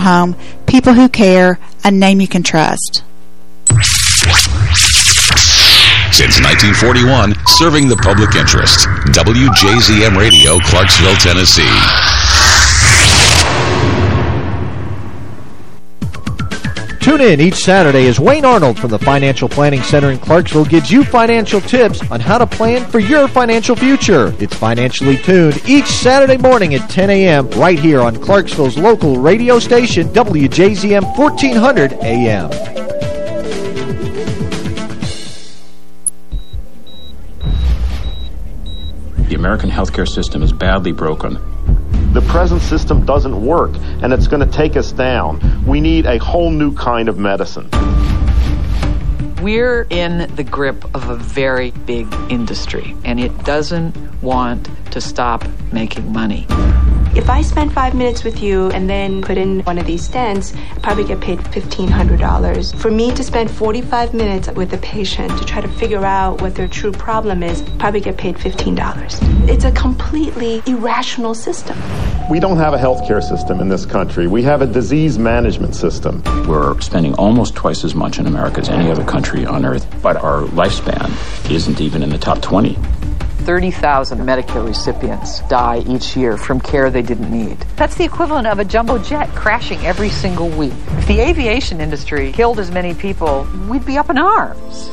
home, people who care, a name you can trust. Since 1941, serving the public interest. WJZM Radio, Clarksville, Tennessee. Tune in each Saturday as Wayne Arnold from the Financial Planning Center in Clarksville gives you financial tips on how to plan for your financial future. It's Financially Tuned each Saturday morning at 10 a.m. right here on Clarksville's local radio station, WJZM 1400 AM. The American healthcare system is badly broken. The present system doesn't work, and it's going to take us down. We need a whole new kind of medicine. We're in the grip of a very big industry, and it doesn't want to stop making money. If I spend five minutes with you and then put in one of these stents, I probably get paid $1,500. For me to spend 45 minutes with a patient to try to figure out what their true problem is, probably get paid $15. It's a completely irrational system. We don't have a healthcare system in this country. We have a disease management system. We're spending almost twice as much in America as any other country on earth, but our lifespan isn't even in the top 20. 30,000 Medicare recipients die each year from care they didn't need. That's the equivalent of a jumbo jet crashing every single week. If the aviation industry killed as many people, we'd be up in arms.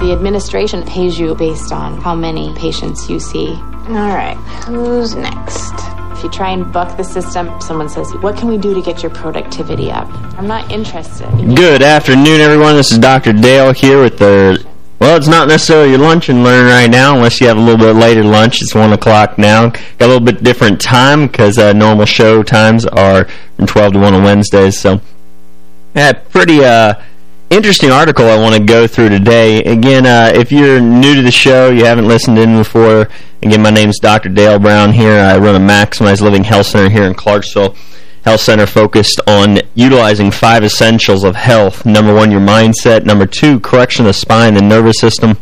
The administration pays you based on how many patients you see. All right, who's next? If you try and buck the system, someone says, What can we do to get your productivity up? I'm not interested. Good afternoon, everyone. This is Dr. Dale here with the well, it's not necessarily your lunch and learn right now unless you have a little bit later lunch. It's 1 o'clock now. Got a little bit different time because uh, normal show times are from 12 to 1 on Wednesdays. So, yeah, pretty uh, interesting article I want to go through today. Again, uh, if you're new to the show, you haven't listened in before, again, my name is Dr. Dale Brown here. I run a Maximized Living Health Center here in Clarksville. Health Center focused on utilizing five essentials of health. Number one, your mindset. Number two, correction of the spine and nervous system.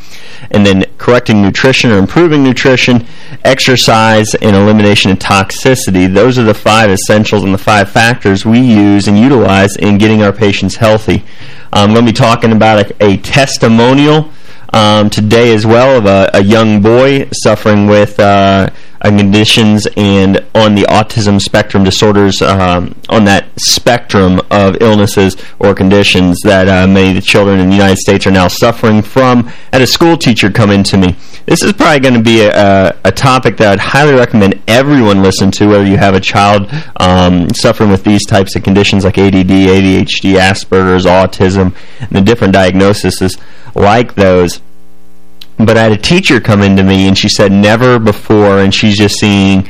And then correcting nutrition or improving nutrition, exercise, and elimination of toxicity. Those are the five essentials and the five factors we use and utilize in getting our patients healthy. I'm going to be talking about a, a testimonial um, today as well of a, a young boy suffering with... Uh, conditions and on the autism spectrum disorders um, on that spectrum of illnesses or conditions that uh, many of the children in the United States are now suffering from. Had a school teacher come into me. This is probably going to be a, a, topic that I'd highly recommend everyone listen to, whether you have a child um, suffering with these types of conditions like ADD, ADHD, Asperger's, autism, and the different diagnoses like those. But I had a teacher come into me and she said never before, and she's just seeing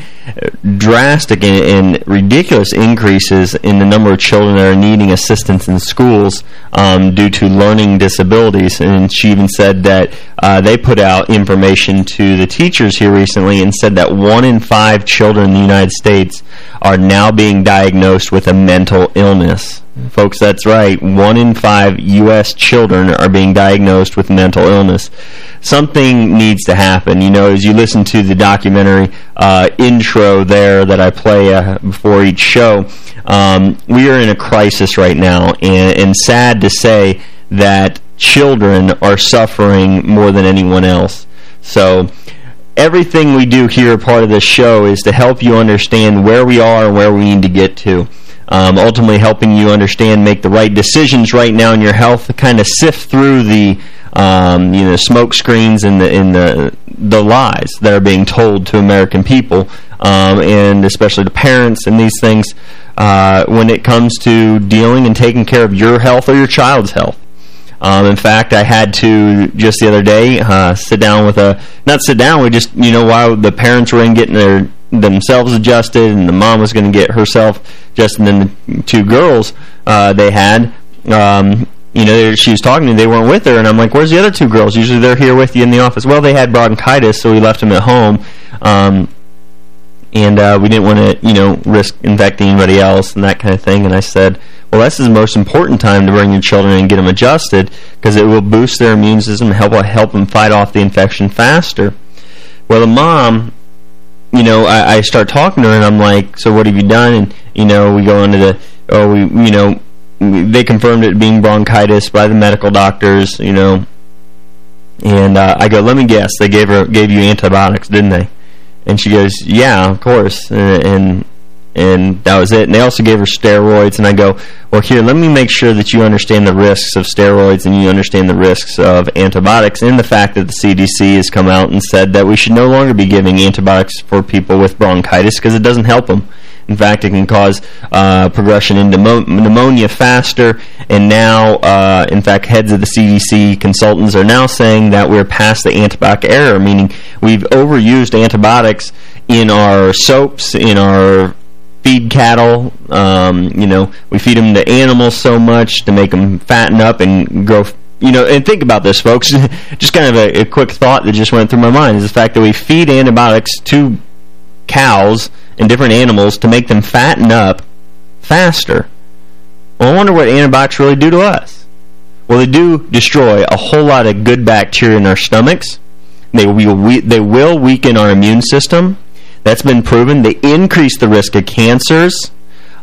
drastic and, and, ridiculous increases in the number of children that are needing assistance in schools um, due to learning disabilities. And she even said that uh, they put out information to the teachers here recently and said that one in five children in the United States are now being diagnosed with a mental illness. Folks, that's right. One in five U.S. children are being diagnosed with mental illness. Something needs to happen. You know, as you listen to the documentary uh, intro there that I play uh, before each show, um, we are in a crisis right now. And, and sad to say that children are suffering more than anyone else. So everything we do here, part of this show, is to help you understand where we are and where we need to get to um, ultimately helping you understand, make the right decisions right now in your health, kind of sift through the um, you know smoke screens and the in the the lies that are being told to American people, um, and especially to parents and these things uh, when it comes to dealing and taking care of your health or your child's health. Um, in fact, I had to just the other day uh, sit down with a not sit down. We just you know while the parents were in getting their themselves adjusted, and the mom was going to get herself adjusted, and then the two girls uh, they had. Um, you know, she was talking to me, they weren't with her, and I'm like, where's the other two girls? Usually they're here with you in the office. Well, they had bronchitis, so we left them at home. Um, and uh, we didn't want to, you know, risk infecting anybody else and that kind of thing. And I said, well, this is the most important time to bring your children and get them adjusted because it will boost their immune system and help, help them fight off the infection faster. Well, the mom you know, I, I start talking to her and I'm like, so what have you done? And, you know, we go into the oh, we, you know, they confirmed it being bronchitis by the medical doctors, you know. And uh, I go, let me guess, they gave her gave you antibiotics, didn't they? And she goes, yeah, of course. And, and and that was it. And they also gave her steroids, and I go, well, here, let me make sure that you understand the risks of steroids and you understand the risks of antibiotics and the fact that the CDC has come out and said that we should no longer be giving antibiotics for people with bronchitis because it doesn't help them. In fact, it can cause uh, progression into pneumonia faster. And now, uh, in fact, heads of the CDC consultants are now saying that we're past the antibiotic era, meaning we've overused antibiotics in our soaps, in our feed cattle. Um, you know, we feed them to animals so much to make them fatten up and grow you know, and think about this, folks. just kind of a, a, quick thought that just went through my mind is the fact that we feed antibiotics to cows and different animals to make them fatten up faster. Well, I wonder what antibiotics really do to us. Well, they do destroy a whole lot of good bacteria in our stomachs. They will, we, they will weaken our immune system. That's been proven. They increase the risk of cancers.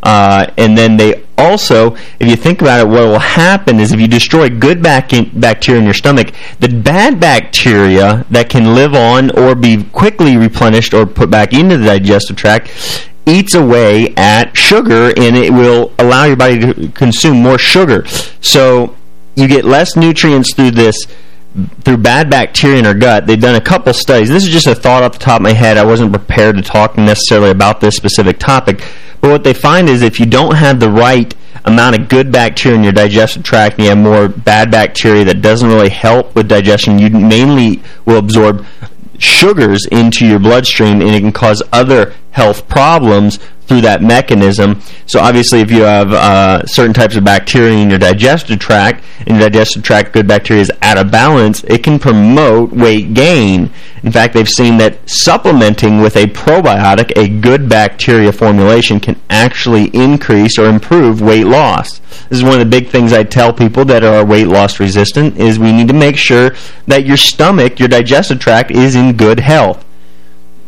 Uh, and then they also, if you think about it, what will happen is if you destroy good bacteria in your stomach, the bad bacteria that can live on or be quickly replenished or put back into the digestive tract eats away at sugar and it will allow your body to consume more sugar. So you get less nutrients through this through bad bacteria in our gut. They've done a couple studies. This is just a thought off the top of my head. I wasn't prepared to talk necessarily about this specific topic. But what they find is if you don't have the right amount of good bacteria in your digestive tract and you have more bad bacteria that doesn't really help with digestion, you mainly will absorb sugars into your bloodstream and it can cause other health problems through that mechanism. So obviously if you have uh, certain types of bacteria in your digestive tract, and your digestive tract good bacteria is out of balance, it can promote weight gain. In fact, they've seen that supplementing with a probiotic, a good bacteria formulation, can actually increase or improve weight loss. This is one of the big things I tell people that are weight loss resistant, is we need to make sure that your stomach, your digestive tract, is in good health.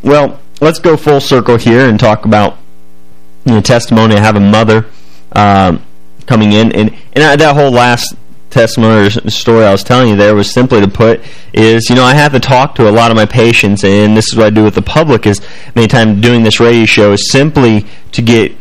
Well, let's go full circle here and talk about know, testimony. I have a mother um, coming in, and and I, that whole last testimony or story I was telling you there was simply to put is, you know, I have to talk to a lot of my patients, and this is what I do with the public is many times doing this radio show is simply to get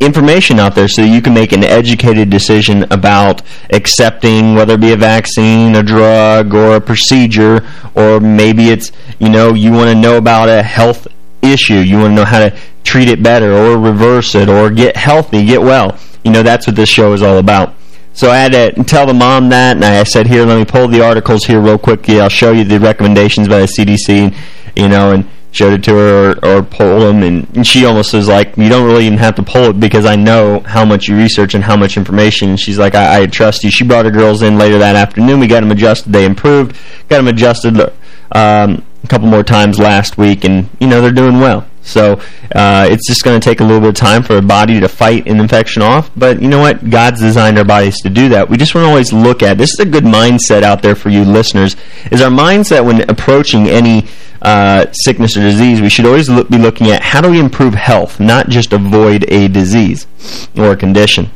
information out there so you can make an educated decision about accepting whether it be a vaccine, a drug, or a procedure, or maybe it's, you know, you want to know about a health issue. You want to know how to treat it better or reverse it or get healthy, get well. You know, that's what this show is all about. So I had to tell the mom that, and I said, here, let me pull the articles here real quickly. I'll show you the recommendations by the CDC, you know, and showed it to her or, or pull them, and, and she almost was like, you don't really even have to pull it because I know how much you research and how much information. And she's like, I, I trust you. She brought her girls in later that afternoon. We got them adjusted. They improved. Got them adjusted um, a couple more times last week, and, you know, they're doing well. So uh, it's just going to take a little bit of time for a body to fight an infection off. But you know what? God's designed our bodies to do that. We just want to always look at, this is a good mindset out there for you listeners, is our mindset when approaching any uh, sickness or disease, we should always look, be looking at how do we improve health, not just avoid a disease or a condition.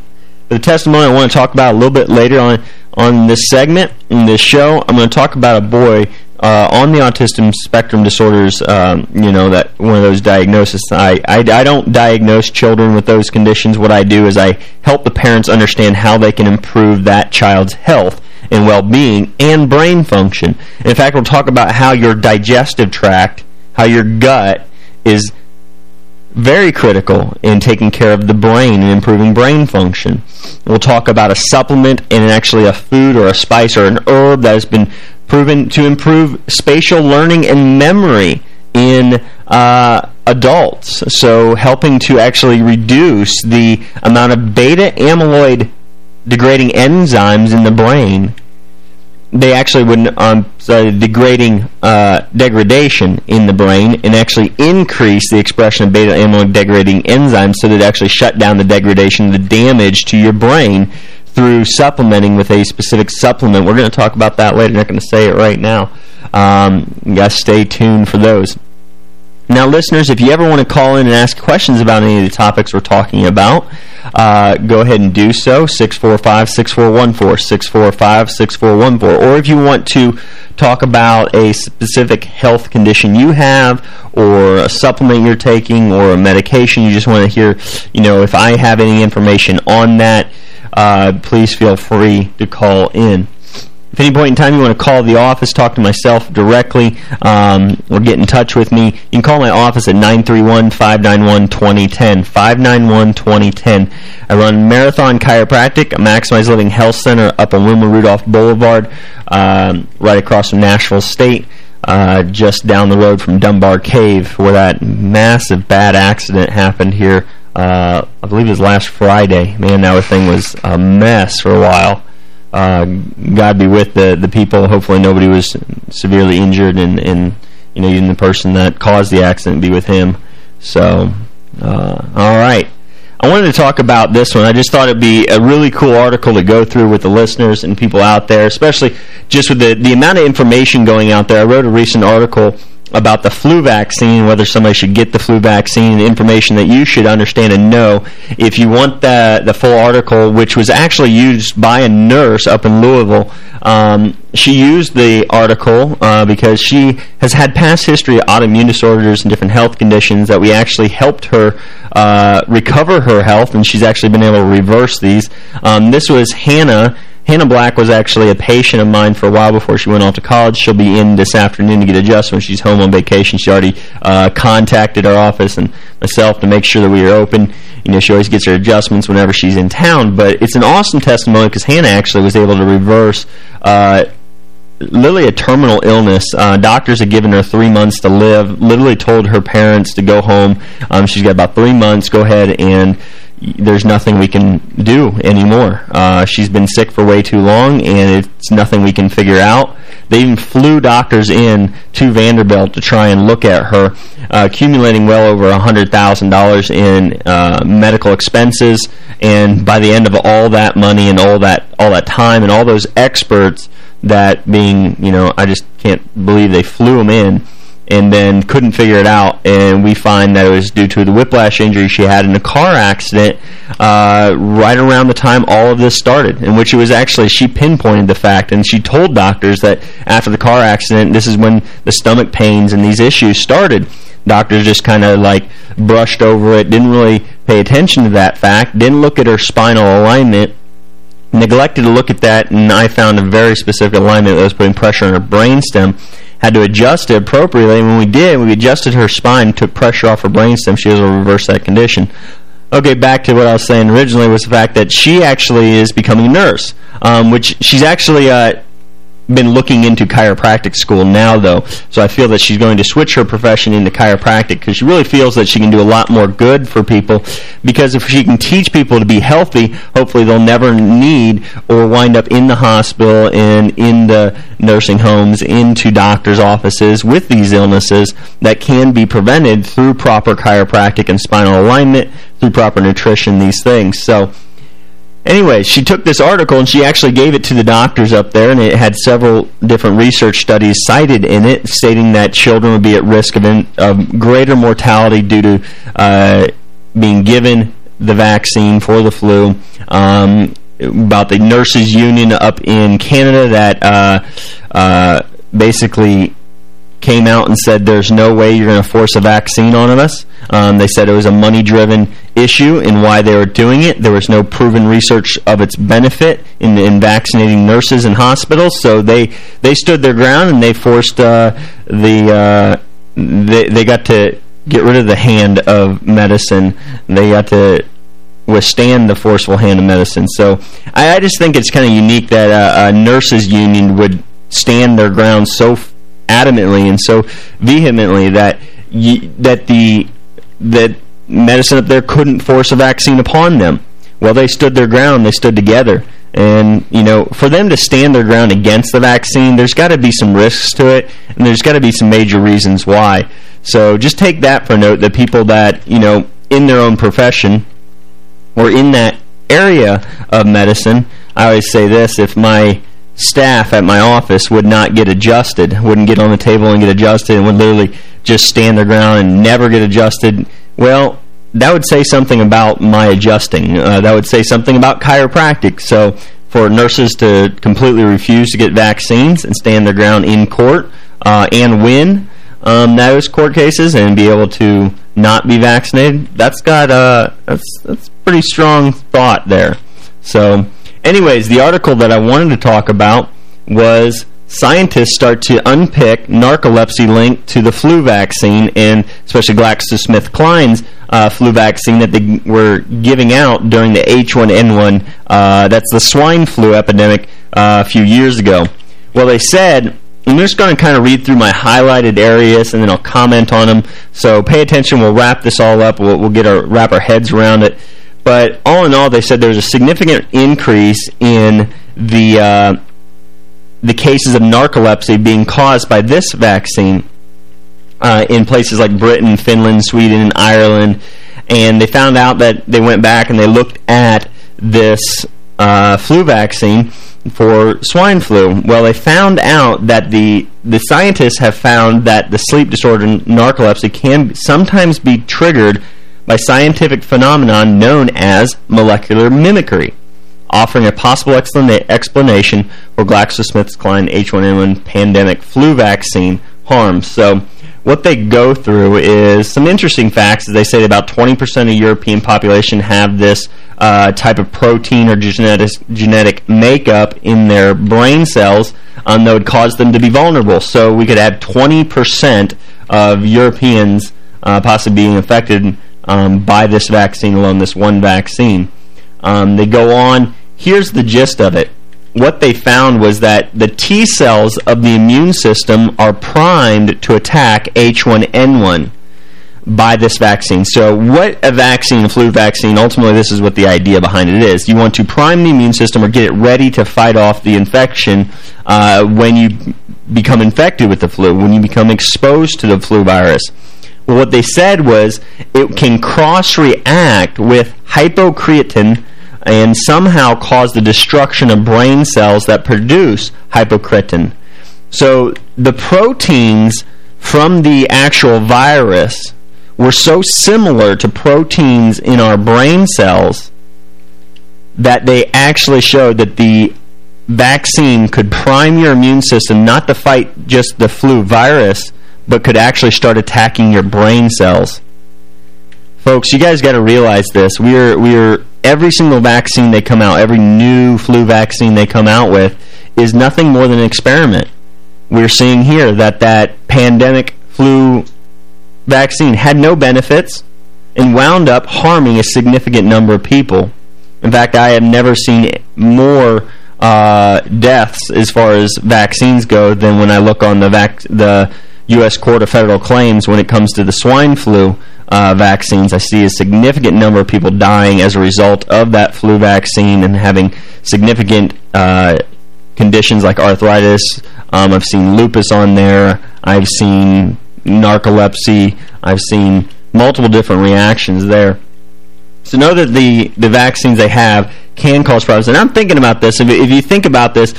The testimony I want to talk about a little bit later on on this segment, in this show, I'm going to talk about a boy uh, on the autism spectrum disorders, um, you know, that one of those diagnoses, I, I, I, don't diagnose children with those conditions. What I do is I help the parents understand how they can improve that child's health and well-being and brain function. In fact, we'll talk about how your digestive tract, how your gut is very critical in taking care of the brain and improving brain function. We'll talk about a supplement and actually a food or a spice or an herb that has been proven to improve spatial learning and memory in uh, adults. So helping to actually reduce the amount of beta amyloid degrading enzymes in the brain they actually would um, so degrading uh, degradation in the brain and actually increase the expression of beta amyloid degrading enzymes so that it actually shut down the degradation, the damage to your brain through supplementing with a specific supplement. We're going to talk about that later. I'm not going to say it right now. Um, you stay tuned for those. Now, listeners, if you ever want to call in and ask questions about any of the topics we're talking about, uh, go ahead and do so, 645-6414, 645-6414. Or if you want to talk about a specific health condition you have or a supplement you're taking or a medication, you just want to hear, you know, if I have any information on that, uh, please feel free to call in. If any point in time you want to call the office, talk to myself directly, um, or get in touch with me, you can call my office at 931-591-2010, 591-2010. I run Marathon Chiropractic, a Maximize Living Health Center up on Wilma Rudolph Boulevard, um, right across from Nashville State. Uh, just down the road from Dunbar Cave, where that massive bad accident happened here. Uh, I believe it was last Friday. Man, that thing was a mess for a while uh, God be with the the people. Hopefully nobody was severely injured, and, and you know even the person that caused the accident be with him. So, uh, all right. I wanted to talk about this one. I just thought it'd be a really cool article to go through with the listeners and people out there, especially just with the, the amount of information going out there. I wrote a recent article about the flu vaccine, whether somebody should get the flu vaccine, information that you should understand and know. If you want the, the full article, which was actually used by a nurse up in Louisville, um, she used the article uh, because she has had past history of autoimmune disorders and different health conditions that we actually helped her uh, recover her health, and she's actually been able to reverse these. Um, this was Hannah Hannah Black was actually a patient of mine for a while before she went off to college. She'll be in this afternoon to get adjustments. She's home on vacation. She already uh, contacted our office and myself to make sure that we are open. You know, she always gets her adjustments whenever she's in town. But it's an awesome testimony because Hannah actually was able to reverse uh, literally a terminal illness. Uh, doctors had given her three months to live, literally told her parents to go home. Um, she's got about three months. Go ahead and there's nothing we can do anymore. Uh, she's been sick for way too long, and it's nothing we can figure out. They even flew doctors in to Vanderbilt to try and look at her, uh, accumulating well over $100,000 in uh, medical expenses. And by the end of all that money and all that all that time and all those experts, that being, you know, I just can't believe they flew them in and then couldn't figure it out. And we find that it was due to the whiplash injury she had in a car accident uh, right around the time all of this started, in which it was actually, she pinpointed the fact, and she told doctors that after the car accident, this is when the stomach pains and these issues started. Doctors just kind of like brushed over it, didn't really pay attention to that fact, didn't look at her spinal alignment, neglected to look at that, and I found a very specific alignment that was putting pressure on her brainstem had to adjust it appropriately. And when we did, we adjusted her spine, took pressure off her brainstem, she was able to reverse that condition. Okay, back to what I was saying originally was the fact that she actually is becoming a nurse, um, which she's actually uh, been looking into chiropractic school now, though. So I feel that she's going to switch her profession into chiropractic because she really feels that she can do a lot more good for people. Because if she can teach people to be healthy, hopefully they'll never need or wind up in the hospital and in the nursing homes, into doctor's offices with these illnesses that can be prevented through proper chiropractic and spinal alignment, through proper nutrition, these things. So Anyway, she took this article and she actually gave it to the doctors up there, and it had several different research studies cited in it, stating that children would be at risk of, in, of greater mortality due to uh, being given the vaccine for the flu. Um, about the nurses union up in Canada that uh, uh, basically came out and said there's no way you're going to force a vaccine on us. Um, they said it was a money-driven issue in why they were doing it. There was no proven research of its benefit in, in vaccinating nurses in hospitals, so they they stood their ground and they forced uh, the uh, they they got to get rid of the hand of medicine. They got to withstand the forceful hand of medicine. So I, I just think it's kind of unique that uh, a nurses union would stand their ground so adamantly and so vehemently that that the that medicine up there couldn't force a vaccine upon them. Well, they stood their ground. They stood together. And, you know, for them to stand their ground against the vaccine, there's got to be some risks to it, and there's got to be some major reasons why. So just take that for note, that people that, you know, in their own profession or in that area of medicine, I always say this, if my staff at my office would not get adjusted, wouldn't get on the table and get adjusted, and would literally just stand their ground and never get adjusted. Well, that would say something about my adjusting. Uh, that would say something about chiropractic. So for nurses to completely refuse to get vaccines and stand their ground in court uh, and win um, those court cases and be able to not be vaccinated, that's got uh, that's that's pretty strong thought there. So, anyways, the article that I wanted to talk about was scientists start to unpick narcolepsy linked to the flu vaccine and especially GlaxoSmithKline's uh, flu vaccine that they were giving out during the H1N1, uh, that's the swine flu epidemic uh, a few years ago. Well, they said, I'm just going to kind of read through my highlighted areas and then I'll comment on them. So pay attention. We'll wrap this all up. We'll, we'll get our wrap our heads around it. But all in all, they said there's a significant increase in the uh, the cases of narcolepsy being caused by this vaccine uh, in places like Britain, Finland, Sweden, and Ireland. And they found out that they went back and they looked at this uh, flu vaccine for swine flu. Well, they found out that the the scientists have found that the sleep disorder narcolepsy can sometimes be triggered by scientific phenomenon known as molecular mimicry offering a possible explanation for GlaxoSmithKline H1N1 pandemic flu vaccine harms. So what they go through is some interesting facts. As they say about 20% of European population have this uh, type of protein or genetic, genetic makeup in their brain cells um, that would cause them to be vulnerable. So we could have 20% of Europeans uh, possibly being affected um, by this vaccine alone, this one vaccine. Um, they go on. Here's the gist of it. What they found was that the T cells of the immune system are primed to attack H1N1 by this vaccine. So what a vaccine, a flu vaccine, ultimately this is what the idea behind it is. You want to prime the immune system or get it ready to fight off the infection uh, when you become infected with the flu, when you become exposed to the flu virus. Well, what they said was it can cross-react with hypocretin and somehow cause the destruction of brain cells that produce hypocretin. So the proteins from the actual virus were so similar to proteins in our brain cells that they actually showed that the vaccine could prime your immune system not to fight just the flu virus, but could actually start attacking your brain cells. Folks, you guys got to realize this. We're we're every single vaccine they come out, every new flu vaccine they come out with is nothing more than an experiment. We're seeing here that that pandemic flu vaccine had no benefits and wound up harming a significant number of people. In fact, I have never seen more uh, deaths as far as vaccines go than when I look on the the U.S. Court of Federal Claims when it comes to the swine flu uh, vaccines. I see a significant number of people dying as a result of that flu vaccine and having significant uh, conditions like arthritis. Um, I've seen lupus on there. I've seen narcolepsy. I've seen multiple different reactions there. So know that the, the vaccines they have can cause problems. And I'm thinking about this. If, if you think about this,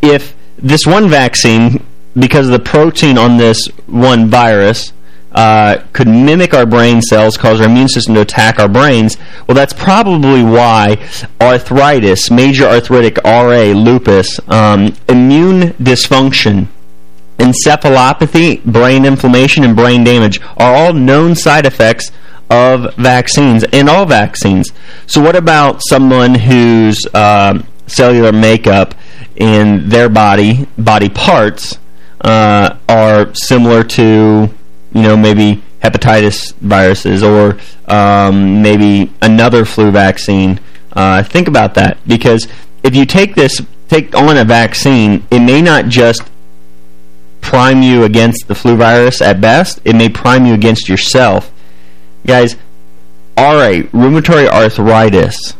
if this one vaccine, because the protein on this one virus, uh, could mimic our brain cells, cause our immune system to attack our brains, well, that's probably why arthritis, major arthritic RA, lupus, um, immune dysfunction, encephalopathy, brain inflammation, and brain damage are all known side effects of vaccines, and all vaccines. So what about someone whose uh, cellular makeup in their body, body parts, uh, are similar to you know, maybe hepatitis viruses or um, maybe another flu vaccine. Uh, think about that because if you take this, take on a vaccine, it may not just prime you against the flu virus at best. It may prime you against yourself. Guys, RA, rheumatoid arthritis,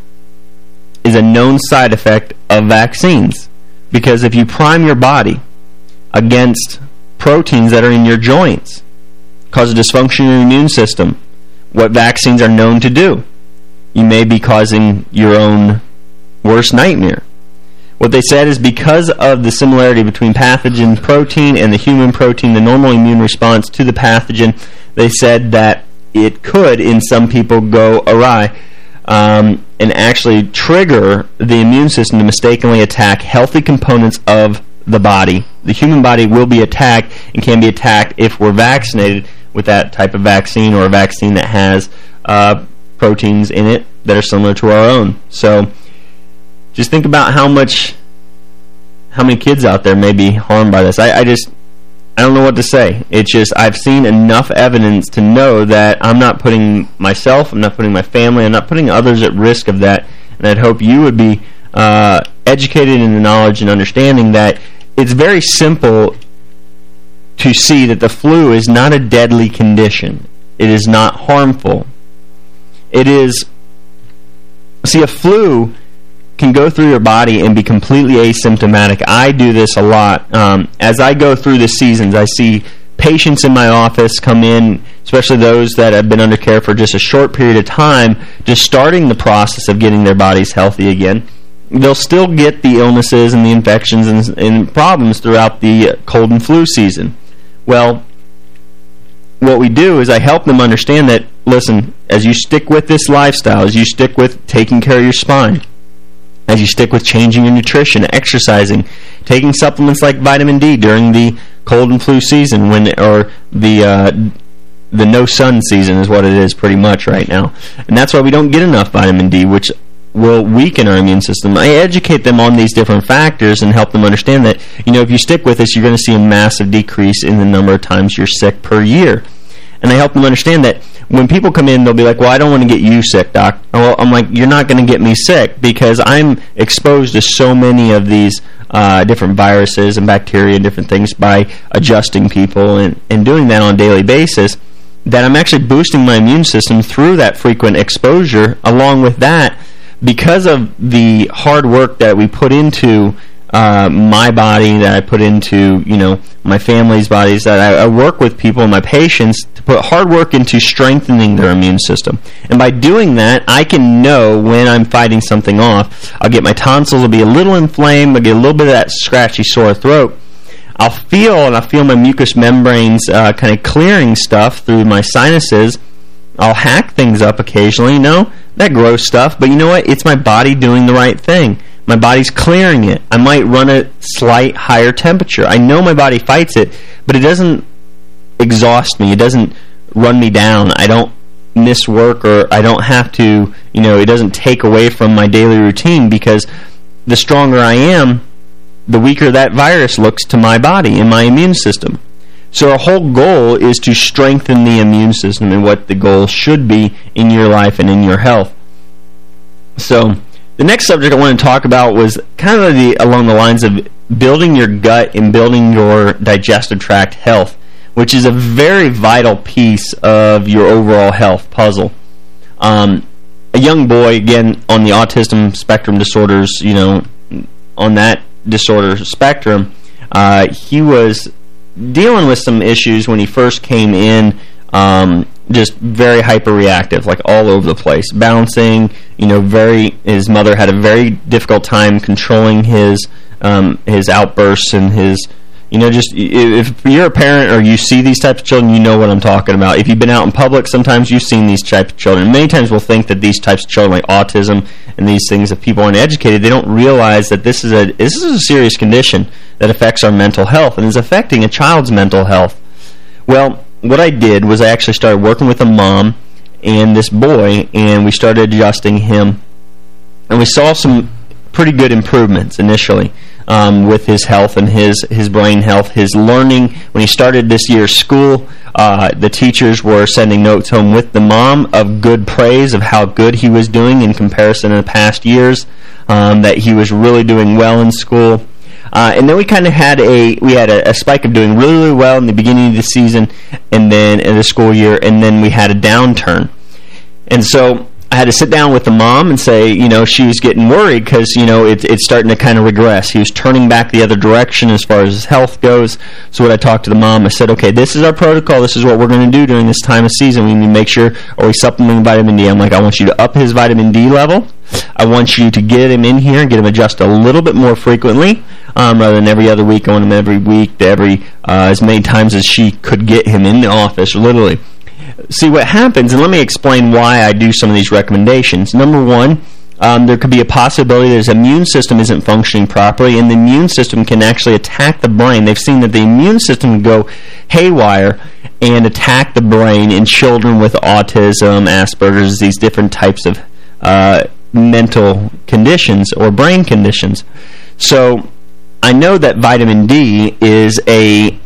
is a known side effect of vaccines because if you prime your body against proteins that are in your joints, cause a dysfunction in your immune system. What vaccines are known to do. You may be causing your own worst nightmare. What they said is because of the similarity between pathogen protein and the human protein, the normal immune response to the pathogen, they said that it could, in some people, go awry um, and actually trigger the immune system to mistakenly attack healthy components of the body. The human body will be attacked and can be attacked if we're vaccinated with that type of vaccine or a vaccine that has uh, proteins in it that are similar to our own. So just think about how much, how many kids out there may be harmed by this. I, I just, I don't know what to say. It's just I've seen enough evidence to know that I'm not putting myself, I'm not putting my family, I'm not putting others at risk of that. And I'd hope you would be uh, educated in the knowledge and understanding that it's very simple to see that the flu is not a deadly condition. It is not harmful. It is... See, a flu can go through your body and be completely asymptomatic. I do this a lot. Um, as I go through the seasons, I see patients in my office come in, especially those that have been under care for just a short period of time, just starting the process of getting their bodies healthy again. They'll still get the illnesses and the infections and, and problems throughout the cold and flu season. Well, what we do is I help them understand that, listen, as you stick with this lifestyle, as you stick with taking care of your spine, as you stick with changing your nutrition, exercising, taking supplements like vitamin D during the cold and flu season when or the uh, the no sun season is what it is pretty much right now. And that's why we don't get enough vitamin D, which will weaken our immune system. I educate them on these different factors and help them understand that, you know, if you stick with this, you're going to see a massive decrease in the number of times you're sick per year. And I help them understand that when people come in, they'll be like, well, I don't want to get you sick, doc. Well, I'm like, you're not going to get me sick because I'm exposed to so many of these uh, different viruses and bacteria and different things by adjusting people and, and doing that on a daily basis that I'm actually boosting my immune system through that frequent exposure. Along with that, because of the hard work that we put into uh, my body, that I put into, you know, my family's bodies, that I, I work with people, my patients, to put hard work into strengthening their immune system. And by doing that, I can know when I'm fighting something off. I'll get my tonsils will be a little inflamed, I'll get a little bit of that scratchy sore throat. I'll feel, and I'll feel my mucous membranes uh, kind of clearing stuff through my sinuses. I'll hack things up occasionally, you know, that gross stuff, but you know what? It's my body doing the right thing. My body's clearing it. I might run a slight higher temperature. I know my body fights it, but it doesn't exhaust me. It doesn't run me down. I don't miss work or I don't have to, you know, it doesn't take away from my daily routine because the stronger I am, the weaker that virus looks to my body and my immune system. So our whole goal is to strengthen the immune system and what the goal should be in your life and in your health. So the next subject I want to talk about was kind of the along the lines of building your gut and building your digestive tract health, which is a very vital piece of your overall health puzzle. Um, a young boy, again, on the autism spectrum disorders, you know, on that disorder spectrum, uh, he was dealing with some issues when he first came in um, just very hyper reactive, like all over the place, bouncing. You know, very. His mother had a very difficult time controlling his um, his outbursts and his. You know, just if you're a parent or you see these types of children, you know what I'm talking about. If you've been out in public, sometimes you've seen these types of children. Many times we'll think that these types of children, like autism and these things, if people aren't educated, they don't realize that this is a this is a serious condition that affects our mental health and is affecting a child's mental health. Well, what I did was I actually started working with a mom and this boy, and we started adjusting him. And we saw some pretty good improvements initially um, with his health and his, his brain health, his learning. When he started this year's school, uh, the teachers were sending notes home with the mom of good praise of how good he was doing in comparison to the past years, um, that he was really doing well in school. Uh, and then we kind of had a we had a, a, spike of doing really, really well in the beginning of the season and then in the school year, and then we had a downturn. And so I had to sit down with the mom and say, you know, she was getting worried because, you know, it, it's starting to kind of regress. He was turning back the other direction as far as his health goes. So what I talked to the mom, I said, okay, this is our protocol. This is what we're going to do during this time of season. We need to make sure, are we supplementing vitamin D? I'm like, I want you to up his vitamin D level I want you to get him in here and get him adjusted a little bit more frequently um, rather than every other week. I want him every week to every uh, as many times as she could get him in the office, literally. See what happens, and let me explain why I do some of these recommendations. Number one, um, there could be a possibility that his immune system isn't functioning properly, and the immune system can actually attack the brain. They've seen that the immune system can go haywire and attack the brain in children with autism, Asperger's, these different types of uh, mental conditions or brain conditions. So I know that vitamin D is a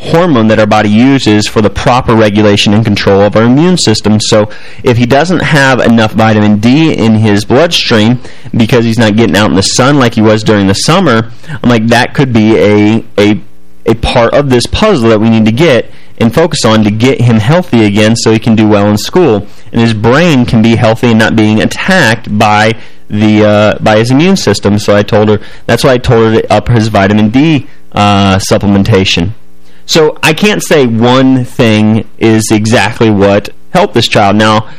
hormone that our body uses for the proper regulation and control of our immune system. So if he doesn't have enough vitamin D in his bloodstream because he's not getting out in the sun like he was during the summer, I'm like, that could be a, a, a part of this puzzle that we need to get and focus on to get him healthy again so he can do well in school. And his brain can be healthy and not being attacked by the uh, by his immune system. So I told her, that's why I told her to up his vitamin D uh, supplementation. So I can't say one thing is exactly what helped this child. Now,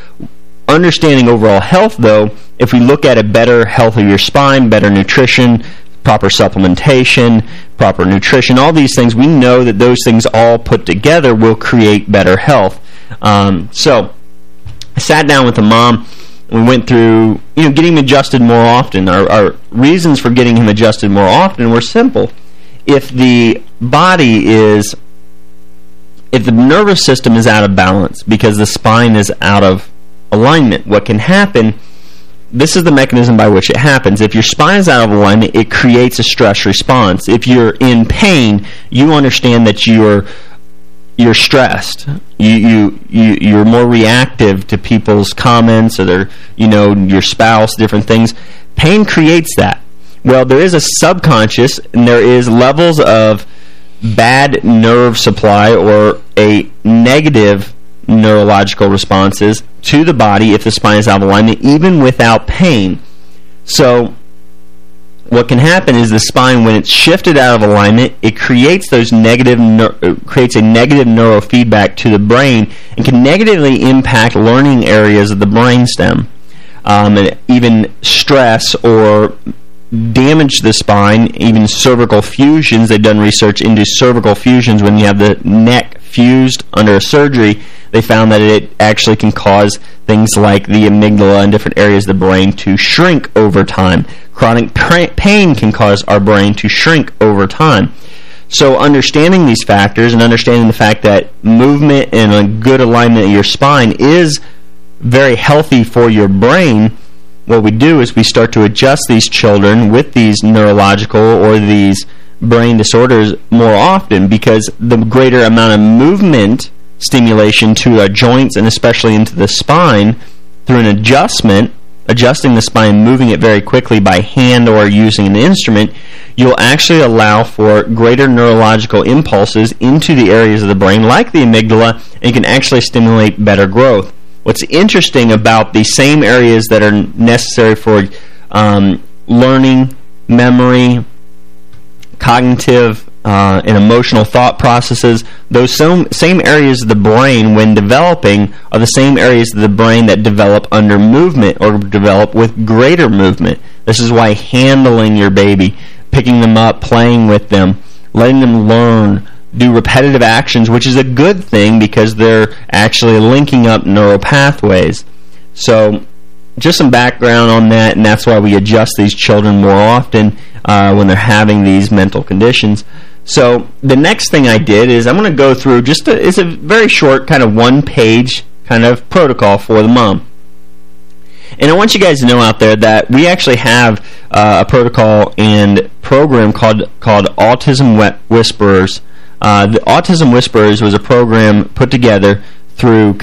understanding overall health, though, if we look at a better, healthier spine, better nutrition, proper supplementation, proper nutrition, all these things, we know that those things all put together will create better health. Um, so I sat down with the mom. We went through, you know, getting him adjusted more often. Our, our reasons for getting him adjusted more often were simple if the body is if the nervous system is out of balance because the spine is out of alignment, what can happen, this is the mechanism by which it happens. If your spine is out of alignment, it creates a stress response. If you're in pain, you understand that you're you're stressed. You you you you're more reactive to people's comments or their you know your spouse, different things. Pain creates that. Well, there is a subconscious, and there is levels of bad nerve supply or a negative neurological responses to the body if the spine is out of alignment, even without pain. So what can happen is the spine, when it's shifted out of alignment, it creates those negative creates a negative neurofeedback to the brain and can negatively impact learning areas of the brainstem. Um, and even stress or damage the spine, even cervical fusions. They've done research into cervical fusions when you have the neck fused under a surgery. They found that it actually can cause things like the amygdala and different areas of the brain to shrink over time. Chronic pain can cause our brain to shrink over time. So understanding these factors and understanding the fact that movement and a good alignment of your spine is very healthy for your brain what we do is we start to adjust these children with these neurological or these brain disorders more often because the greater amount of movement stimulation to our joints and especially into the spine through an adjustment, adjusting the spine, moving it very quickly by hand or using an instrument, you'll actually allow for greater neurological impulses into the areas of the brain like the amygdala and can actually stimulate better growth. What's interesting about the same areas that are necessary for um, learning, memory, cognitive uh, and emotional thought processes, those same areas of the brain when developing are the same areas of the brain that develop under movement or develop with greater movement. This is why handling your baby, picking them up, playing with them, letting them learn, do repetitive actions, which is a good thing because they're actually linking up neural pathways. So just some background on that, and that's why we adjust these children more often uh, when they're having these mental conditions. So the next thing I did is I'm going to go through just a, it's a very short kind of one-page kind of protocol for the mom. And I want you guys to know out there that we actually have uh, a protocol and program called called Autism Whisperers uh, the Autism Whispers was a program put together through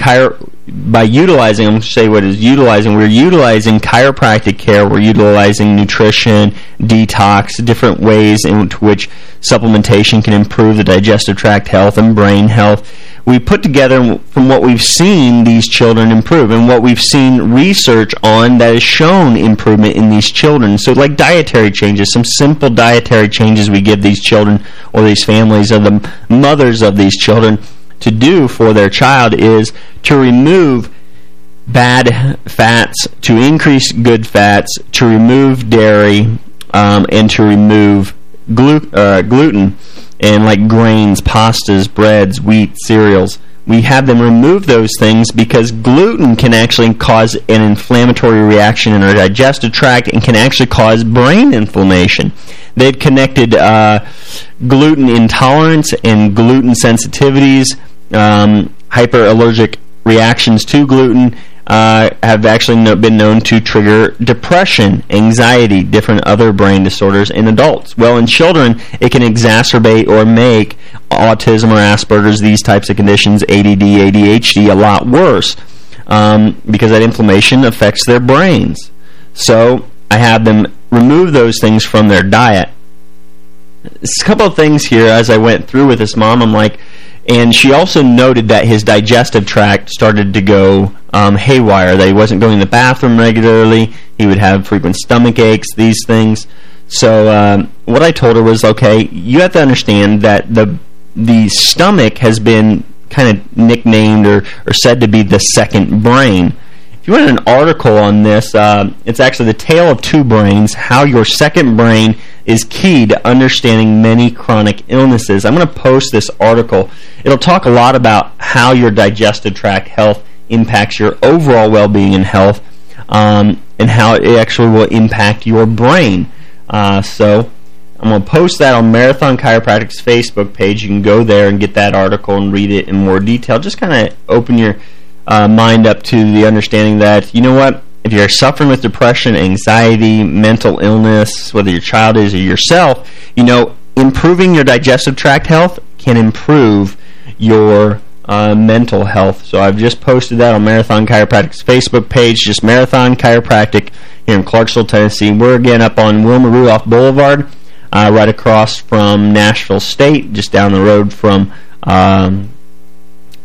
by utilizing, I'm going to say what is utilizing, we're utilizing chiropractic care, we're utilizing nutrition, detox, different ways in which supplementation can improve the digestive tract health and brain health we put together from what we've seen these children improve and what we've seen research on that has shown improvement in these children. So like dietary changes, some simple dietary changes we give these children or these families or the mothers of these children to do for their child is to remove bad fats, to increase good fats, to remove dairy, um, and to remove glu uh, gluten and like grains, pastas, breads, wheat, cereals. We have them remove those things because gluten can actually cause an inflammatory reaction in our digestive tract and can actually cause brain inflammation. They've connected uh, gluten intolerance and gluten sensitivities, um, hyperallergic reactions to gluten, uh, have actually no, been known to trigger depression, anxiety, different other brain disorders in adults. Well, in children, it can exacerbate or make autism or Asperger's, these types of conditions, ADD, ADHD, a lot worse um, because that inflammation affects their brains. So I have them remove those things from their diet. a couple of things here as I went through with this mom. I'm like, and she also noted that his digestive tract started to go um, haywire, that he wasn't going to the bathroom regularly, he would have frequent stomach aches, these things. So um, what I told her was, okay, you have to understand that the the stomach has been kind of nicknamed or, or said to be the second brain. If you want an article on this, uh, it's actually The Tale of Two Brains, How Your Second Brain is Key to Understanding Many Chronic Illnesses. I'm going to post this article. It'll talk a lot about how your digestive tract health impacts your overall well-being and health, um, and how it actually will impact your brain. Uh, so I'm going to post that on Marathon Chiropractic's Facebook page. You can go there and get that article and read it in more detail. Just kind of open your uh, mind up to the understanding that, you know what, if you're suffering with depression, anxiety, mental illness, whether your child is or yourself, you know, improving your digestive tract health can improve your uh, mental health. So I've just posted that on Marathon Chiropractic's Facebook page, just Marathon Chiropractic here in Clarksville, Tennessee. We're again up on Wilma Rudolph Boulevard, uh, right across from Nashville State, just down the road from um,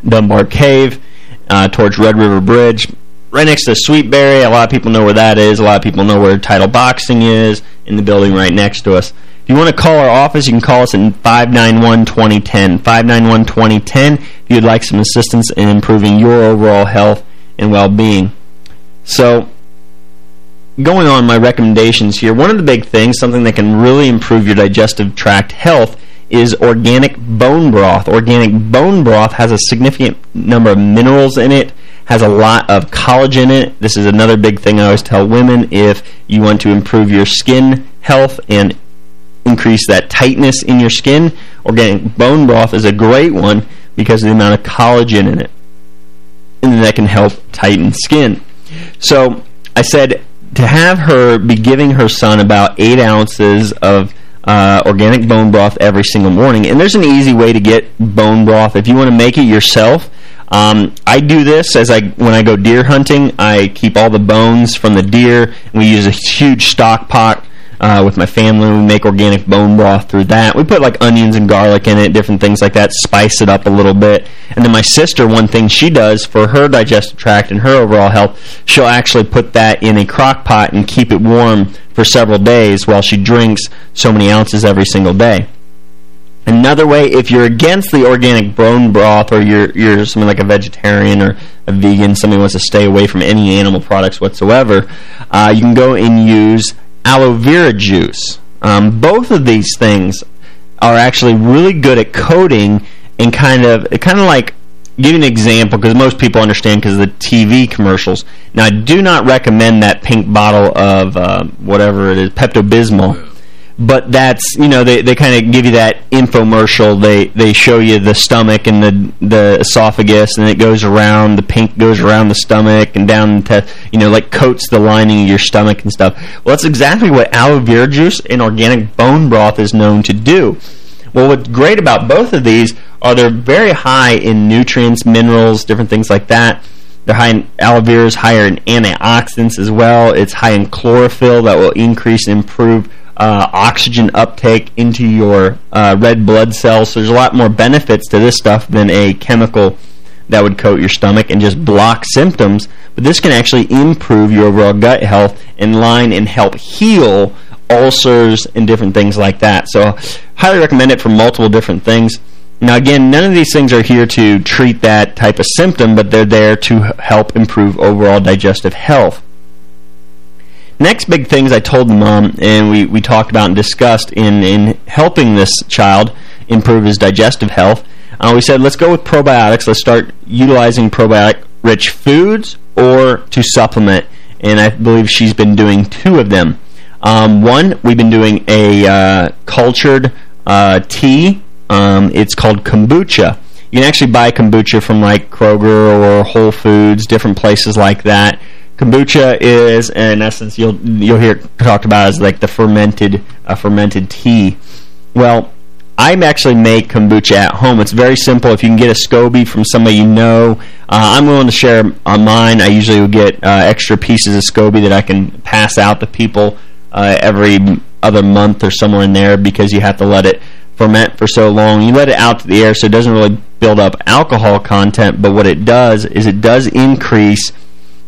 Dunbar Cave uh, towards Red River Bridge. Right next to Sweetberry. A lot of people know where that is. A lot of people know where Title Boxing is in the building right next to us. If you want to call our office, you can call us at 591-2010. 591-2010 if you'd like some assistance in improving your overall health and well-being. So, going on my recommendations here, one of the big things, something that can really improve your digestive tract health, is organic bone broth. Organic bone broth has a significant number of minerals in it, has a lot of collagen in it. This is another big thing I always tell women if you want to improve your skin health and increase that tightness in your skin, organic bone broth is a great one because of the amount of collagen in it. And that can help tighten skin. So I said to have her be giving her son about 8 ounces of uh, organic bone broth every single morning. And there's an easy way to get bone broth. If you want to make it yourself, um, I do this as I when I go deer hunting. I keep all the bones from the deer. We use a huge stock pot uh, with my family. We make organic bone broth through that. We put like onions and garlic in it, different things like that, spice it up a little bit. And then my sister, one thing she does for her digestive tract and her overall health, she'll actually put that in a crock pot and keep it warm for several days while she drinks so many ounces every single day. Another way, if you're against the organic bone broth or you're you're something like a vegetarian or a vegan, somebody wants to stay away from any animal products whatsoever, uh, you can go and use aloe vera juice. Um, both of these things are actually really good at coating and kind of kind of like give you an example because most people understand because of the TV commercials. Now, I do not recommend that pink bottle of uh, whatever it is, Pepto-Bismol but that's you know they they kind of give you that infomercial. They they show you the stomach and the the esophagus and it goes around the pink goes around the stomach and down to you know like coats the lining of your stomach and stuff. Well that's exactly what aloe vera juice and organic bone broth is known to do. Well what's great about both of these are they're very high in nutrients minerals different things like that. They're high in aloe vera is higher in antioxidants as well. It's high in chlorophyll that will increase and improve uh, oxygen uptake into your uh, red blood cells. So there's a lot more benefits to this stuff than a chemical that would coat your stomach and just block symptoms. But this can actually improve your overall gut health in line and help heal ulcers and different things like that. So highly recommend it for multiple different things. Now, again, none of these things are here to treat that type of symptom, but they're there to help improve overall digestive health. Next big things I told the mom, and we, we talked about and discussed in, in helping this child improve his digestive health, uh, we said, let's go with probiotics. Let's start utilizing probiotic-rich foods or to supplement. And I believe she's been doing two of them. Um, one, we've been doing a uh, cultured uh, tea. Um, it's called kombucha. You can actually buy kombucha from like Kroger or Whole Foods, different places like that. Kombucha is, in essence, you'll you'll hear talked about as like the fermented uh, fermented tea. Well, I actually make kombucha at home. It's very simple. If you can get a SCOBY from somebody you know, uh, I'm willing to share on mine. I usually will get uh, extra pieces of SCOBY that I can pass out to people uh, every other month or somewhere in there because you have to let it ferment for so long. You let it out to the air so it doesn't really build up alcohol content, but what it does is it does increase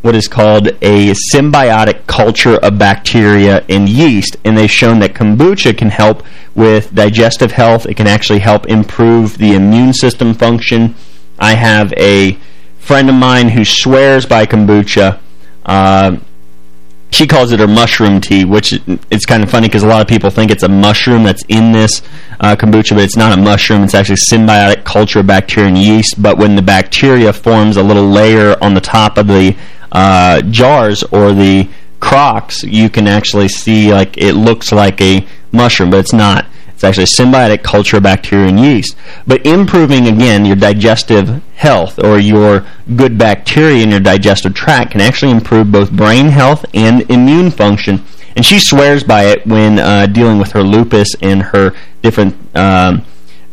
what is called a symbiotic culture of bacteria and yeast, and they've shown that kombucha can help with digestive health. It can actually help improve the immune system function. I have a friend of mine who swears by kombucha. Uh, she calls it her mushroom tea, which it's kind of funny because a lot of people think it's a mushroom that's in this uh, kombucha, but it's not a mushroom. It's actually symbiotic culture of bacteria and yeast. But when the bacteria forms a little layer on the top of the uh, jars or the crocks, you can actually see like it looks like a mushroom, but it's not. It's actually a symbiotic culture of bacteria and yeast. But improving, again, your digestive health or your good bacteria in your digestive tract can actually improve both brain health and immune function. And she swears by it when uh, dealing with her lupus and her different... Um,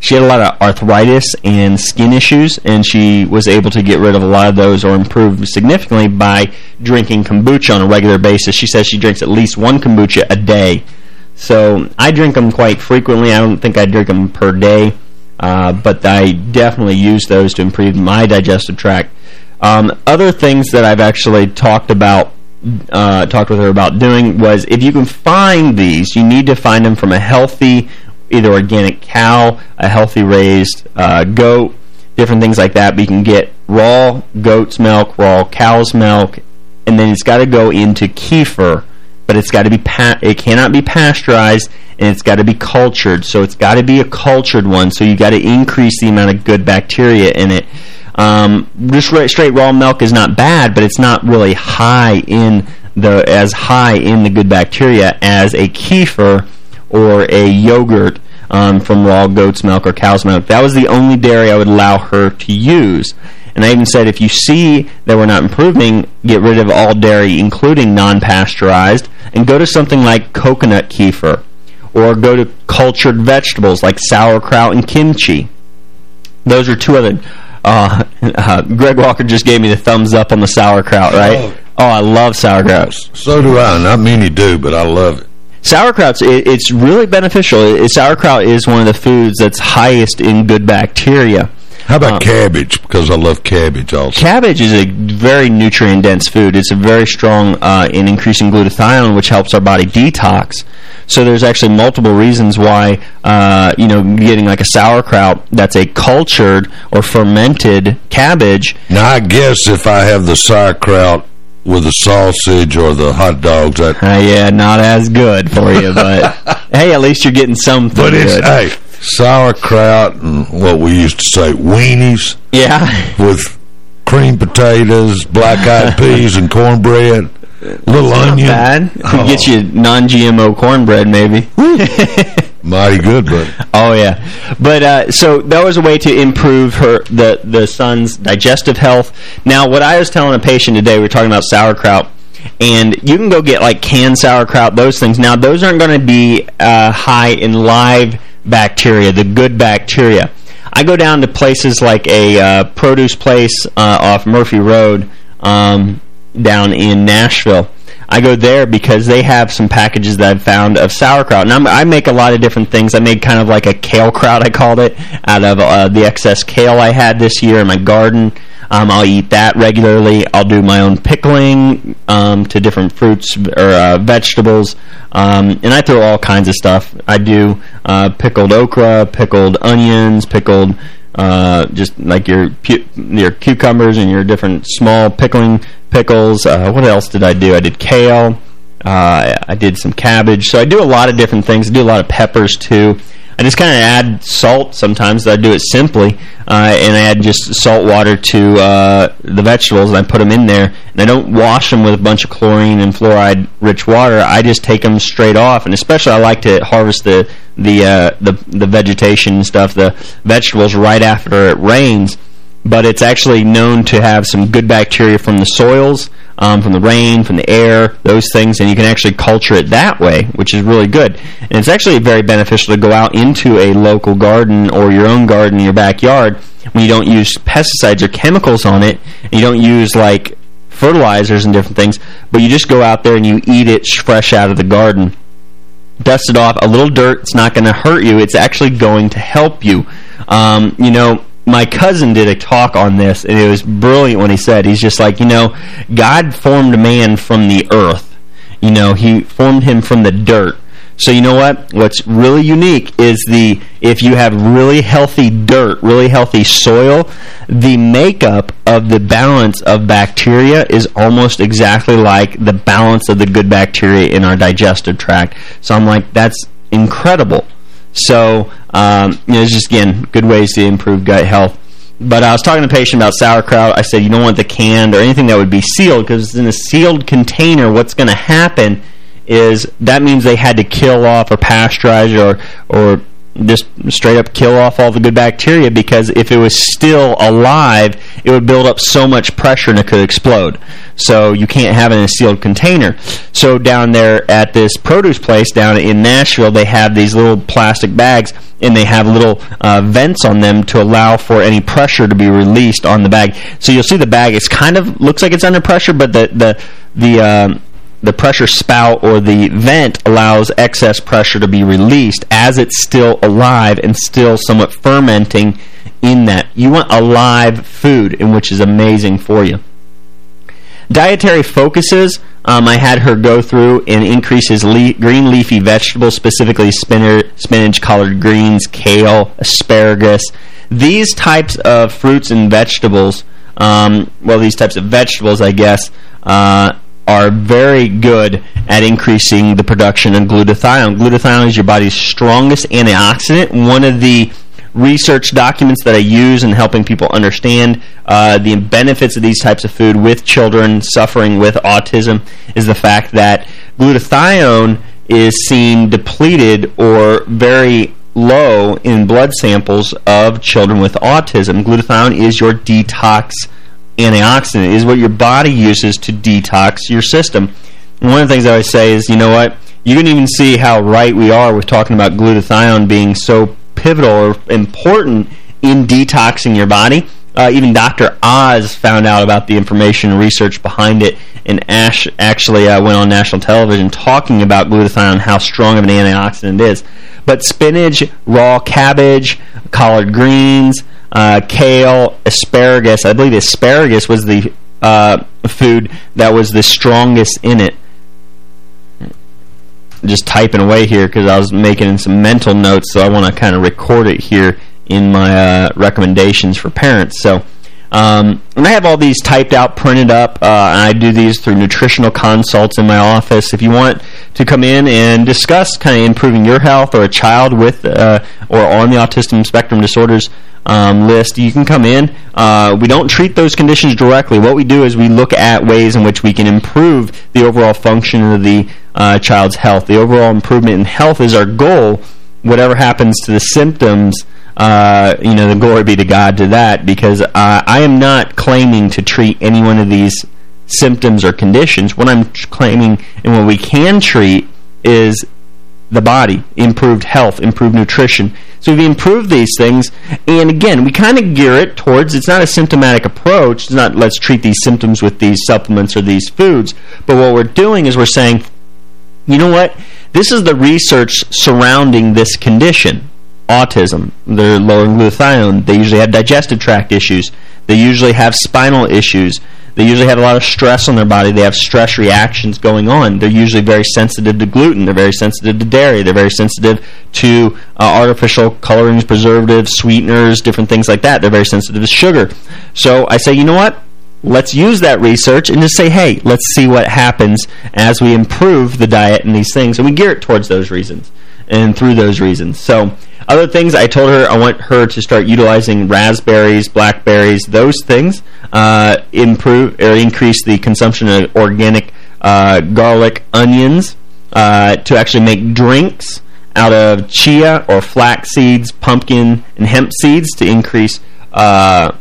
she had a lot of arthritis and skin issues, and she was able to get rid of a lot of those or improve significantly by drinking kombucha on a regular basis. She says she drinks at least one kombucha a day. So I drink them quite frequently. I don't think I drink them per day, uh, but I definitely use those to improve my digestive tract. Um, other things that I've actually talked about uh, talked with her about doing was if you can find these, you need to find them from a healthy either organic cow, a healthy raised uh, goat, different things like that. But you can get raw goat's milk, raw cow's milk, and then it's got to go into kefir, but it's got to be it cannot be pasteurized and it's got to be cultured. So it's got to be a cultured one. So you got to increase the amount of good bacteria in it. Um, just straight raw milk is not bad, but it's not really high in the as high in the good bacteria as a kefir or a yogurt um, from raw goat's milk or cow's milk. That was the only dairy I would allow her to use. And I even said, if you see that we're not improving, get rid of all dairy, including non-pasteurized, and go to something like coconut kefir, or go to cultured vegetables like sauerkraut and kimchi. Those are two other... Uh, uh, Greg Walker just gave me the thumbs up on the sauerkraut, right? Oh, oh I love sauerkraut. So do I. Not many do, but I love it. Sauerkraut's it, it's really beneficial. It, sauerkraut is one of the foods that's highest in good bacteria. How about um, cabbage? Because I love cabbage also. Cabbage is a very nutrient-dense food. It's a very strong uh, in increasing glutathione, which helps our body detox. So there's actually multiple reasons why, uh, you know, getting like a sauerkraut that's a cultured or fermented cabbage. Now, I guess if I have the sauerkraut with the sausage or the hot dogs. That uh, yeah, not as good for you, but hey, at least you're getting something But it's, good. hey, sauerkraut and what we used to say, weenies. Yeah. With cream potatoes, black-eyed peas, and cornbread. Little onion. bad. Oh. Get you non-GMO cornbread, maybe. Mighty good, but oh yeah, but uh, so that was a way to improve her the the son's digestive health. Now, what I was telling a patient today, we are talking about sauerkraut, and you can go get like canned sauerkraut, those things. Now, those aren't going to be uh, high in live bacteria, the good bacteria. I go down to places like a uh, produce place uh, off Murphy Road um, down in Nashville I go there because they have some packages that I've found of sauerkraut. And I'm, i make a lot of different things. I made kind of like a kale kraut, I called it, out of uh, the excess kale I had this year in my garden. Um, I'll eat that regularly. I'll do my own pickling um, to different fruits or uh, vegetables. Um, and I throw all kinds of stuff. I do uh, pickled okra, pickled onions, pickled uh, just like your your cucumbers and your different small pickling pickles. Uh, what else did I do? I did kale. Uh, I did some cabbage. So I do a lot of different things. I do a lot of peppers, too. I just kind of add salt sometimes. I do it simply, uh, and I add just salt water to uh, the vegetables, and I put them in there. And I don't wash them with a bunch of chlorine and fluoride-rich water. I just take them straight off, and especially I like to harvest the the uh, the the vegetation and stuff, the vegetables right after it rains but it's actually known to have some good bacteria from the soils, um, from the rain, from the air, those things, and you can actually culture it that way, which is really good. And it's actually very beneficial to go out into a local garden or your own garden in your backyard when you don't use pesticides or chemicals on it, and you don't use, like, fertilizers and different things, but you just go out there and you eat it fresh out of the garden. Dust it off. A little dirt, it's not going to hurt you. It's actually going to help you. Um, you know, my cousin did a talk on this, and it was brilliant when he said, he's just like, you know, God formed man from the earth. You know, he formed him from the dirt. So you know what? What's really unique is the if you have really healthy dirt, really healthy soil, the makeup of the balance of bacteria is almost exactly like the balance of the good bacteria in our digestive tract. So I'm like, that's incredible. So, um, you know, it's just, again, good ways to improve gut health. But I was talking to a patient about sauerkraut. I said, you don't want the canned or anything that would be sealed because in a sealed container. What's going to happen is that means they had to kill off or pasteurize or, or just straight up kill off all the good bacteria because if it was still alive, it would build up so much pressure and it could explode. So you can't have it in a sealed container. So down there at this produce place down in Nashville, they have these little plastic bags and they have little uh, vents on them to allow for any pressure to be released on the bag. So you'll see the bag, it's kind of looks like it's under pressure, but the the the um, the pressure spout or the vent allows excess pressure to be released as it's still alive and still somewhat fermenting in that. You want a live food, in which is amazing for you. Dietary focuses, um, I had her go through and increase his le green leafy vegetables, specifically spinach, spinach, collard greens, kale, asparagus. These types of fruits and vegetables, um, well, these types of vegetables, I guess, uh, are very good at increasing the production of glutathione. Glutathione is your body's strongest antioxidant. One of the research documents that I use in helping people understand uh, the benefits of these types of food with children suffering with autism is the fact that glutathione is seen depleted or very low in blood samples of children with autism. Glutathione is your detox antioxidant is what your body uses to detox your system. And one of the things I always say is, you know what, you can even see how right we are with talking about glutathione being so pivotal or important in detoxing your body. Uh, even Dr. Oz found out about the information and research behind it, and Ash actually uh, went on national television talking about glutathione, how strong of an antioxidant it is. But spinach, raw cabbage, collard greens, uh, kale, asparagus. I believe asparagus was the uh, food that was the strongest in it. Just typing away here because I was making some mental notes, so I want to kind of record it here in my uh, recommendations for parents. So, um, and I have all these typed out, printed up, uh, and I do these through nutritional consults in my office. If you want to come in and discuss kind of improving your health or a child with uh, or on the autism spectrum disorders um, list, you can come in. Uh, we don't treat those conditions directly. What we do is we look at ways in which we can improve the overall function of the uh, child's health. The overall improvement in health is our goal. Whatever happens to the symptoms, uh, you know, the glory be to God to that, because uh, I am not claiming to treat any one of these symptoms or conditions. What I'm claiming and what we can treat is the body, improved health, improved nutrition. So we've improved these things, and again, we kind of gear it towards, it's not a symptomatic approach, it's not let's treat these symptoms with these supplements or these foods, but what we're doing is we're saying, you know what, this is the research surrounding this condition, autism, they're low in glutathione, they usually have digestive tract issues, they usually have spinal issues, they usually have a lot of stress on their body. They have stress reactions going on. They're usually very sensitive to gluten. They're very sensitive to dairy. They're very sensitive to uh, artificial colorings, preservatives, sweeteners, different things like that. They're very sensitive to sugar. So I say, you know what? Let's use that research and just say, hey, let's see what happens as we improve the diet and these things. And we gear it towards those reasons and through those reasons. So other things, I told her I want her to start utilizing raspberries, blackberries, those things, uh, improve or increase the consumption of organic uh, garlic, onions, uh, to actually make drinks out of chia or flax seeds, pumpkin, and hemp seeds to increase uh,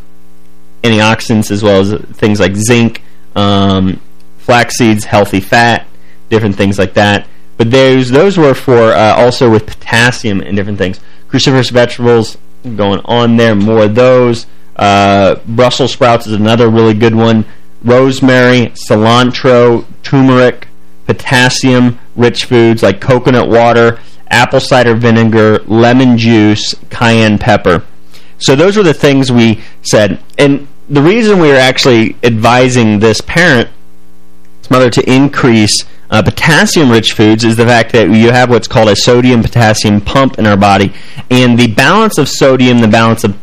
antioxidants as well as things like zinc, um, flax seeds, healthy fat, different things like that. But those those were for uh, also with potassium and different things. Cruciferous vegetables going on there, more of those. Uh, Brussels sprouts is another really good one. Rosemary, cilantro, turmeric, potassium-rich foods like coconut water, apple cider vinegar, lemon juice, cayenne pepper. So those were the things we said. And the reason we are actually advising this parent, mother, to increase uh, potassium-rich foods is the fact that you have what's called a sodium-potassium pump in our body. And the balance of sodium, the balance of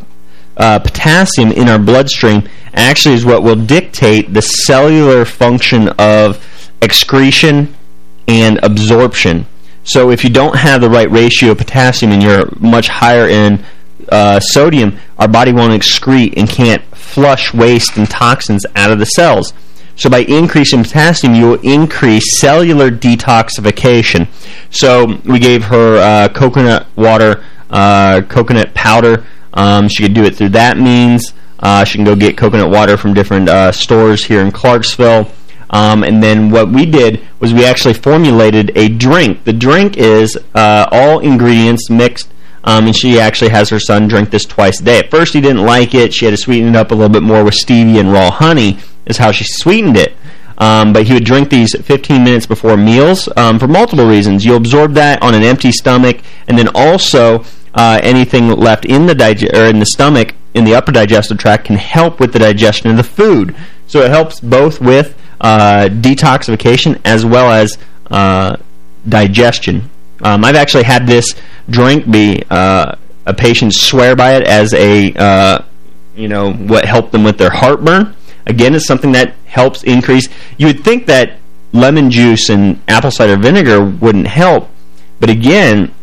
uh, potassium in our bloodstream actually is what will dictate the cellular function of excretion and absorption. So if you don't have the right ratio of potassium and you're much higher in uh, sodium, our body won't excrete and can't flush waste and toxins out of the cells. So by increasing potassium, you will increase cellular detoxification. So we gave her uh, coconut water, uh, coconut powder. Um, she could do it through that means. Uh, she can go get coconut water from different uh, stores here in Clarksville. Um, and then what we did was we actually formulated a drink. The drink is uh, all ingredients mixed um, and she actually has her son drink this twice a day. At first, he didn't like it. She had to sweeten it up a little bit more with stevia and raw honey is how she sweetened it. Um, but he would drink these 15 minutes before meals um, for multiple reasons. You absorb that on an empty stomach, and then also uh, anything left in the or in the stomach in the upper digestive tract can help with the digestion of the food. So it helps both with uh, detoxification as well as uh, digestion. Um, I've actually had this drink be uh, a patient swear by it as a uh, you know what helped them with their heartburn. Again, it's something that helps increase. You would think that lemon juice and apple cider vinegar wouldn't help, but again,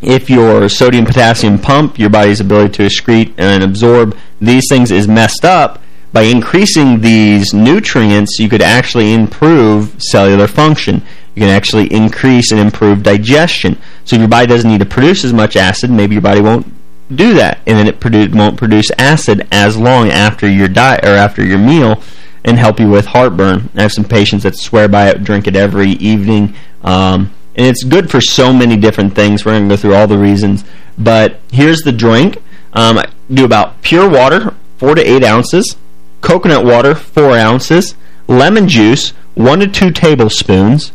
if your sodium potassium pump, your body's ability to excrete and absorb these things is messed up, by increasing these nutrients, you could actually improve cellular function. You can actually increase and improve digestion. So your body doesn't need to produce as much acid, maybe your body won't do that, and then it produ won't produce acid as long after your diet or after your meal and help you with heartburn. I have some patients that swear by it, drink it every evening, um, and it's good for so many different things. We're going to go through all the reasons, but here's the drink. Um, do about pure water, 4 to 8 ounces, coconut water, 4 ounces, lemon juice, 1 to 2 tablespoons,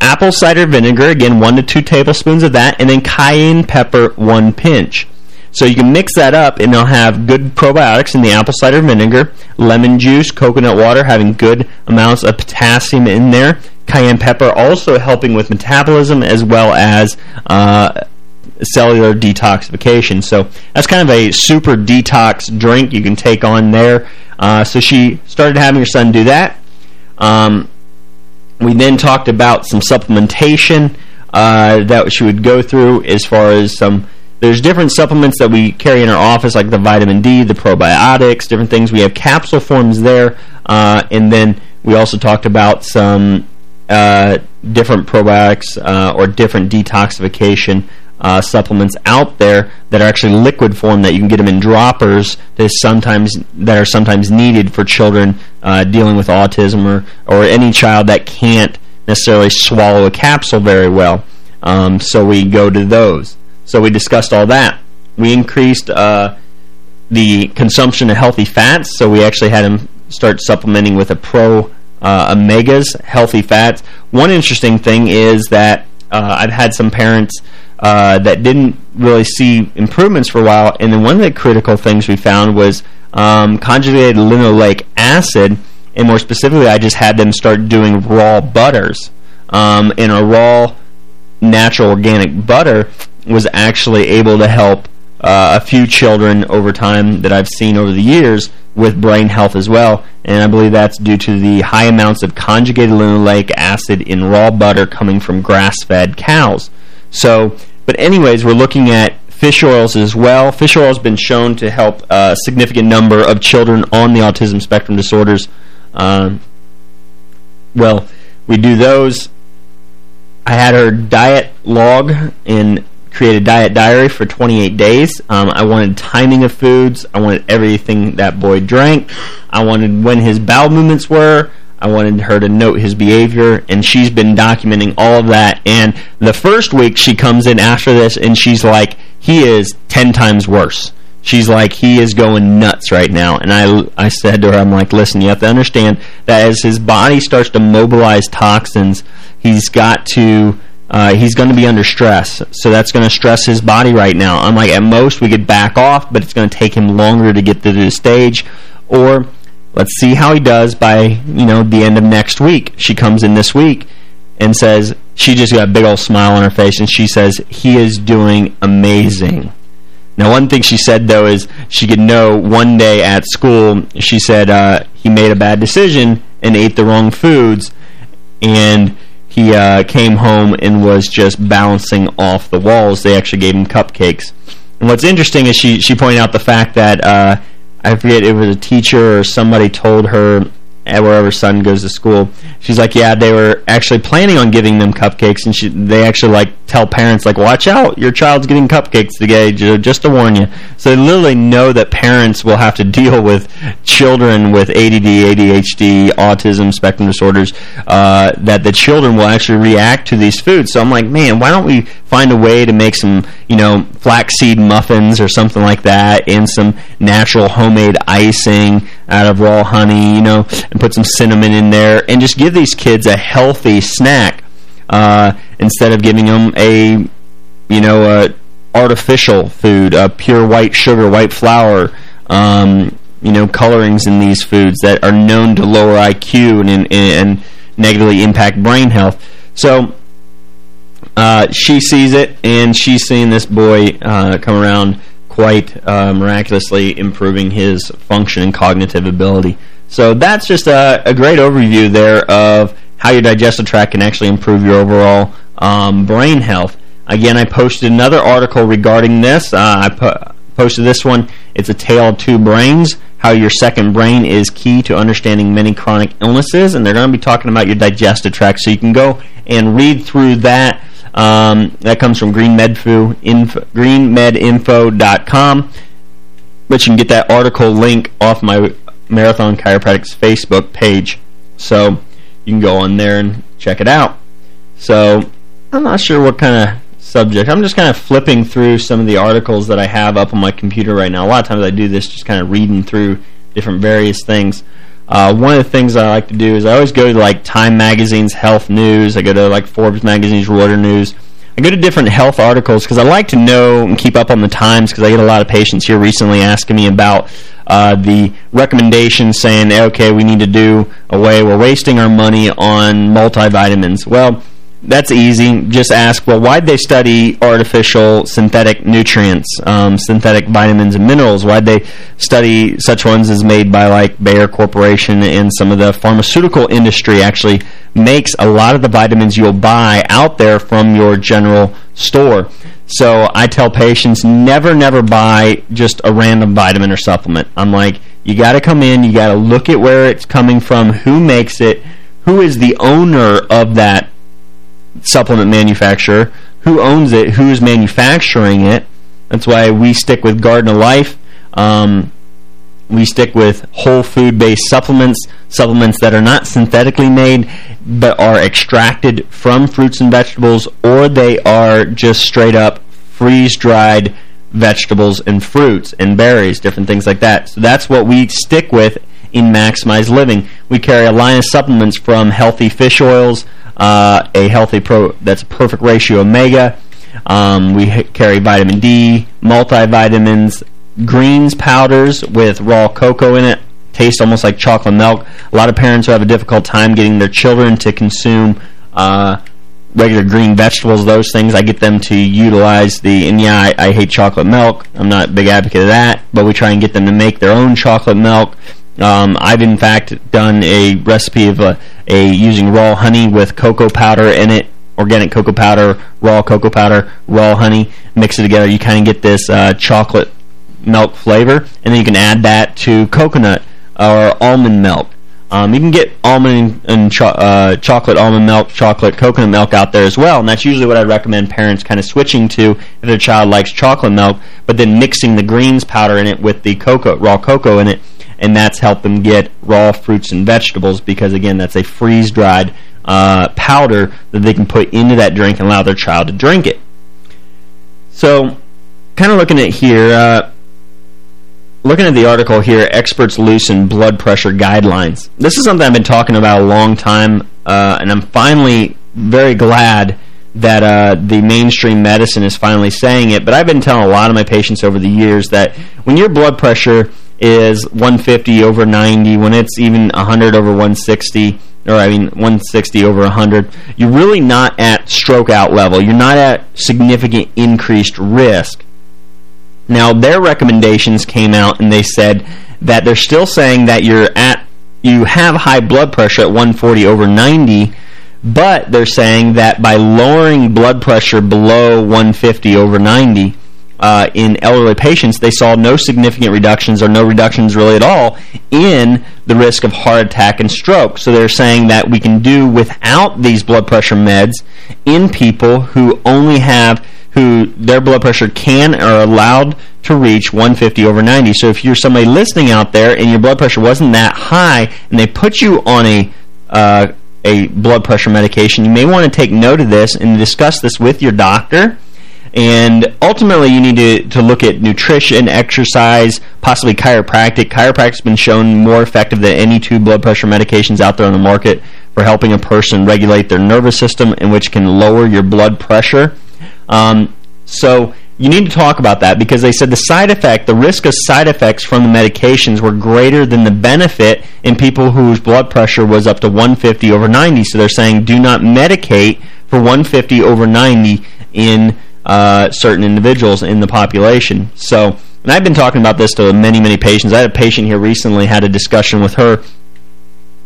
apple cider vinegar, again, 1 to 2 tablespoons of that, and then cayenne pepper, 1 pinch. So you can mix that up, and they'll have good probiotics in the apple cider vinegar, lemon juice, coconut water having good amounts of potassium in there, cayenne pepper also helping with metabolism as well as uh, cellular detoxification. So that's kind of a super detox drink you can take on there. Uh, so she started having her son do that. Um, we then talked about some supplementation uh, that she would go through as far as some... There's different supplements that we carry in our office, like the vitamin D, the probiotics, different things. We have capsule forms there. Uh, and then we also talked about some uh, different probiotics uh, or different detoxification uh, supplements out there that are actually liquid form that you can get them in droppers that sometimes that are sometimes needed for children uh, dealing with autism or or any child that can't necessarily swallow a capsule very well. Um, so we go to those. So we discussed all that. We increased uh, the consumption of healthy fats, so we actually had him start supplementing with a pro uh, omegas, healthy fats. One interesting thing is that uh, I've had some parents uh, that didn't really see improvements for a while, and then one of the critical things we found was um, conjugated linoleic acid, and more specifically, I just had them start doing raw butters. Um, and a raw natural organic butter was actually able to help uh, a few children over time that I've seen over the years with brain health as well. And I believe that's due to the high amounts of conjugated linoleic acid in raw butter coming from grass-fed cows. So, but anyways, we're looking at fish oils as well. Fish oil has been shown to help a significant number of children on the autism spectrum disorders. Um, well, we do those. I had her diet log and create a diet diary for 28 days. Um, I wanted timing of foods. I wanted everything that boy drank. I wanted when his bowel movements were. I wanted her to note his behavior, and she's been documenting all of that. And the first week, she comes in after this, and she's like, he is 10 times worse. She's like, he is going nuts right now. And I, I said to her, I'm like, listen, you have to understand that as his body starts to mobilize toxins, he's got to uh, he's going to be under stress. So that's going to stress his body right now. I'm like, at most, we could back off, but it's going to take him longer to get to the stage. Or let's see how he does by, you know, the end of next week. She comes in this week and says, she just got a big old smile on her face, and she says, he is doing amazing. Now, one thing she said, though, is she could know one day at school, she said uh, he made a bad decision and ate the wrong foods, and he uh, came home and was just bouncing off the walls. They actually gave him cupcakes. And what's interesting is she, she pointed out the fact that, uh, I forget, it was a teacher or somebody told her at wherever son goes to school. She's like, yeah, they were actually planning on giving them cupcakes, and she, they actually like tell parents like, watch out, your child's getting cupcakes today, just to warn you. So they literally know that parents will have to deal with children with ADD, ADHD, autism, spectrum disorders, uh, that the children will actually react to these foods. So I'm like, man, why don't we find a way to make some, you know, flaxseed muffins or something like that, and some natural homemade icing out of raw honey, you know, and put some cinnamon in there, and just give these kids a healthy snack uh, instead of giving them a, you know, a artificial food, a pure white sugar, white flour, um, you know, colorings in these foods that are known to lower IQ and, and, and negatively impact brain health. So uh, she sees it, and she's seeing this boy uh, come around quite uh, miraculously improving his function and cognitive ability. So that's just a, a, great overview there of how your digestive tract can actually improve your overall um, brain health. Again, I posted another article regarding this. Uh, I po posted this one. It's a tale of two brains, how your second brain is key to understanding many chronic illnesses. And they're going to be talking about your digestive tract. So you can go and read through that um, that comes from greenmedinfo.com. But you can get that article link off my Marathon Chiropractic's Facebook page. So you can go on there and check it out. So I'm not sure what kind of subject. I'm just kind of flipping through some of the articles that I have up on my computer right now. A lot of times I do this just kind of reading through different various things. Uh, one of the things I like to do is I always go to like Time Magazine's Health News. I go to like Forbes Magazine's Reuters News. I go to different health articles because I like to know and keep up on the times because I get a lot of patients here recently asking me about uh, the recommendations saying, okay, we need to do away. We're wasting our money on multivitamins. Well, that's easy. Just ask, well, why'd they study artificial synthetic nutrients, um, synthetic vitamins and minerals? Why'd they study such ones as made by, like, Bayer Corporation and some of the pharmaceutical industry actually makes a lot of the vitamins you'll buy out there from your general store. So I tell patients, never, never buy just a random vitamin or supplement. I'm like, you got to come in, you got to look at where it's coming from, who makes it, who is the owner of that supplement manufacturer, who owns it, who's manufacturing it. That's why we stick with Garden of Life. Um, We stick with whole food-based supplements, supplements that are not synthetically made, but are extracted from fruits and vegetables, or they are just straight up freeze-dried vegetables and fruits and berries, different things like that. So that's what we stick with in Maximized Living. We carry a line of supplements from healthy fish oils, uh, a healthy pro that's a perfect ratio omega. Um, we carry vitamin D, multivitamins, greens powders with raw cocoa in it. Tastes almost like chocolate milk. A lot of parents who have a difficult time getting their children to consume uh, regular green vegetables, those things, I get them to utilize the, and yeah, I, I, hate chocolate milk. I'm not a big advocate of that, but we try and get them to make their own chocolate milk. Um, I've, in fact, done a recipe of a, a using raw honey with cocoa powder in it, organic cocoa powder, raw cocoa powder, raw honey, mix it together. You kind of get this uh, chocolate milk flavor, and then you can add that to coconut or almond milk. Um, you can get almond and cho uh, chocolate almond milk, chocolate coconut milk out there as well, and that's usually what I'd recommend parents kind of switching to if their child likes chocolate milk, but then mixing the greens powder in it with the cocoa, raw cocoa in it, and that's helped them get raw fruits and vegetables because, again, that's a freeze-dried uh, powder that they can put into that drink and allow their child to drink it. So, kind of looking at here, uh, looking at the article here, experts loosen blood pressure guidelines. This is something I've been talking about a long time, uh, and I'm finally very glad that uh, the mainstream medicine is finally saying it. But I've been telling a lot of my patients over the years that when your blood pressure is 150 over 90, when it's even 100 over 160, or I mean 160 over 100, you're really not at stroke out level. You're not at significant increased risk. Now, their recommendations came out and they said that they're still saying that you're at you have high blood pressure at 140 over 90, but they're saying that by lowering blood pressure below 150 over 90 uh, in elderly patients, they saw no significant reductions or no reductions really at all in the risk of heart attack and stroke. So they're saying that we can do without these blood pressure meds in people who only have who their blood pressure can or are allowed to reach 150 over 90. So if you're somebody listening out there and your blood pressure wasn't that high and they put you on a uh, a blood pressure medication, you may want to take note of this and discuss this with your doctor. And ultimately, you need to, to look at nutrition, exercise, possibly chiropractic. Chiropractic's been shown more effective than any two blood pressure medications out there on the market for helping a person regulate their nervous system, and which can lower your blood pressure. Um, so you need to talk about that because they said the side effect, the risk of side effects from the medications were greater than the benefit in people whose blood pressure was up to 150 over 90. So they're saying do not medicate for 150 over 90 in uh, certain individuals in the population. So, and I've been talking about this to many, many patients. I had a patient here recently, had a discussion with her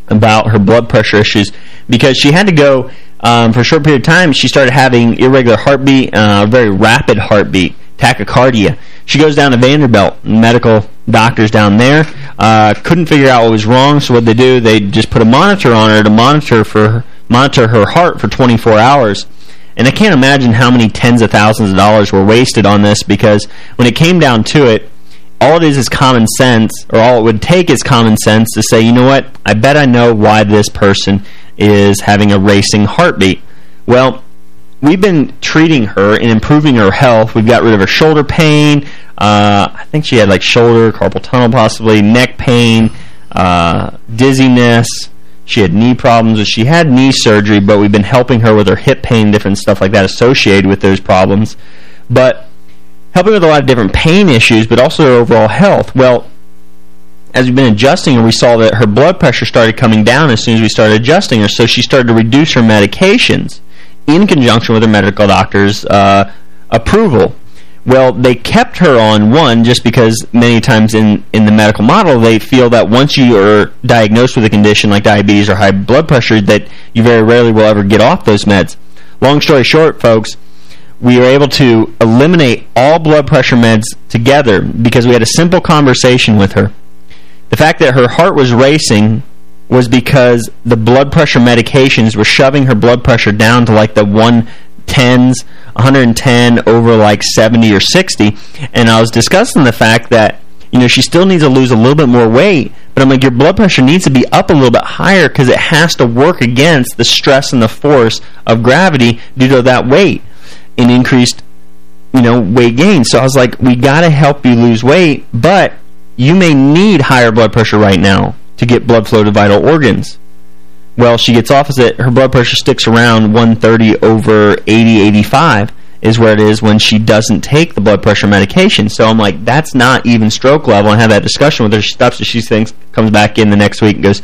about her blood pressure issues because she had to go um, for a short period of time, she started having irregular heartbeat, uh, very rapid heartbeat, tachycardia. She goes down to Vanderbilt, medical doctors down there, uh, couldn't figure out what was wrong, so what they do, they just put a monitor on her to monitor for monitor her heart for 24 hours. And I can't imagine how many tens of thousands of dollars were wasted on this because when it came down to it, all it is is common sense, or all it would take is common sense to say, you know what, I bet I know why this person is having a racing heartbeat. Well, we've been treating her and improving her health. We've got rid of her shoulder pain. Uh, I think she had like shoulder, carpal tunnel possibly, neck pain, uh, dizziness. She had knee problems. She had knee surgery, but we've been helping her with her hip pain, different stuff like that associated with those problems. But helping with a lot of different pain issues, but also her overall health. Well, as we've been adjusting her, we saw that her blood pressure started coming down as soon as we started adjusting her. So she started to reduce her medications in conjunction with her medical doctor's uh, approval. Well, they kept her on one just because many times in, in the medical model, they feel that once you are diagnosed with a condition like diabetes or high blood pressure, that you very rarely will ever get off those meds. Long story short, folks, we were able to eliminate all blood pressure meds together because we had a simple conversation with her. The fact that her heart was racing was because the blood pressure medications were shoving her blood pressure down to like the 110s, 110 over like 70 or 60. And I was discussing the fact that you know, she still needs to lose a little bit more weight, but I'm like, your blood pressure needs to be up a little bit higher because it has to work against the stress and the force of gravity due to that weight and increased, you know, weight gain. So I was like, we got to help you lose weight, but you may need higher blood pressure right now to get blood flow to vital organs. Well, she gets opposite. Her blood pressure sticks around 130 over 80, 85 is where it is when she doesn't take the blood pressure medication. So I'm like, that's not even stroke level. And have that discussion with her. She stops. She thinks, comes back in the next week and goes,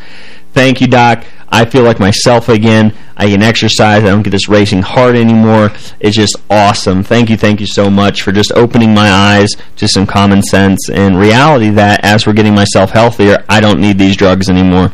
thank you, doc. I feel like myself again. I can exercise. I don't get this racing heart anymore. It's just awesome. Thank you, thank you so much for just opening my eyes to some common sense and reality that as we're getting myself healthier, I don't need these drugs anymore.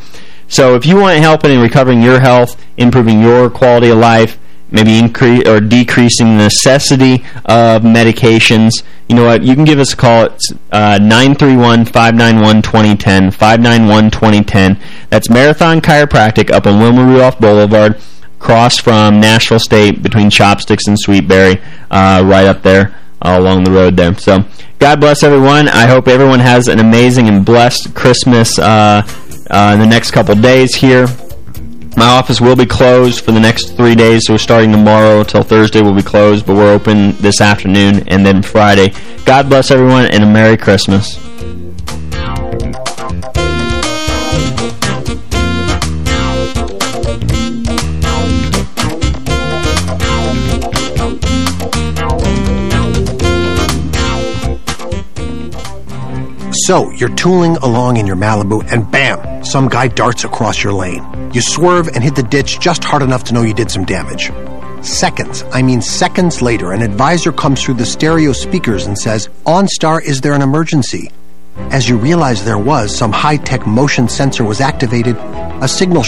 So if you want help in recovering your health, improving your quality of life, maybe increase or decreasing the necessity of medications, you know what, you can give us a call. It's 931-591-2010, uh, 591-2010. That's Marathon Chiropractic up on Wilma Rudolph Boulevard, across from Nashville State between Chopsticks and Sweetberry, uh, right up there uh, along the road there. So God bless everyone. I hope everyone has an amazing and blessed Christmas uh, in the next couple days here. My office will be closed for the next three days, so starting tomorrow till Thursday we'll be closed, but we're open this afternoon and then Friday. God bless everyone, and a Merry Christmas. So, you're tooling along in your Malibu, and bam, some guy darts across your lane. You swerve and hit the ditch just hard enough to know you did some damage. Seconds, I mean seconds later, an advisor comes through the stereo speakers and says, OnStar, is there an emergency? As you realize there was, some high-tech motion sensor was activated, a signal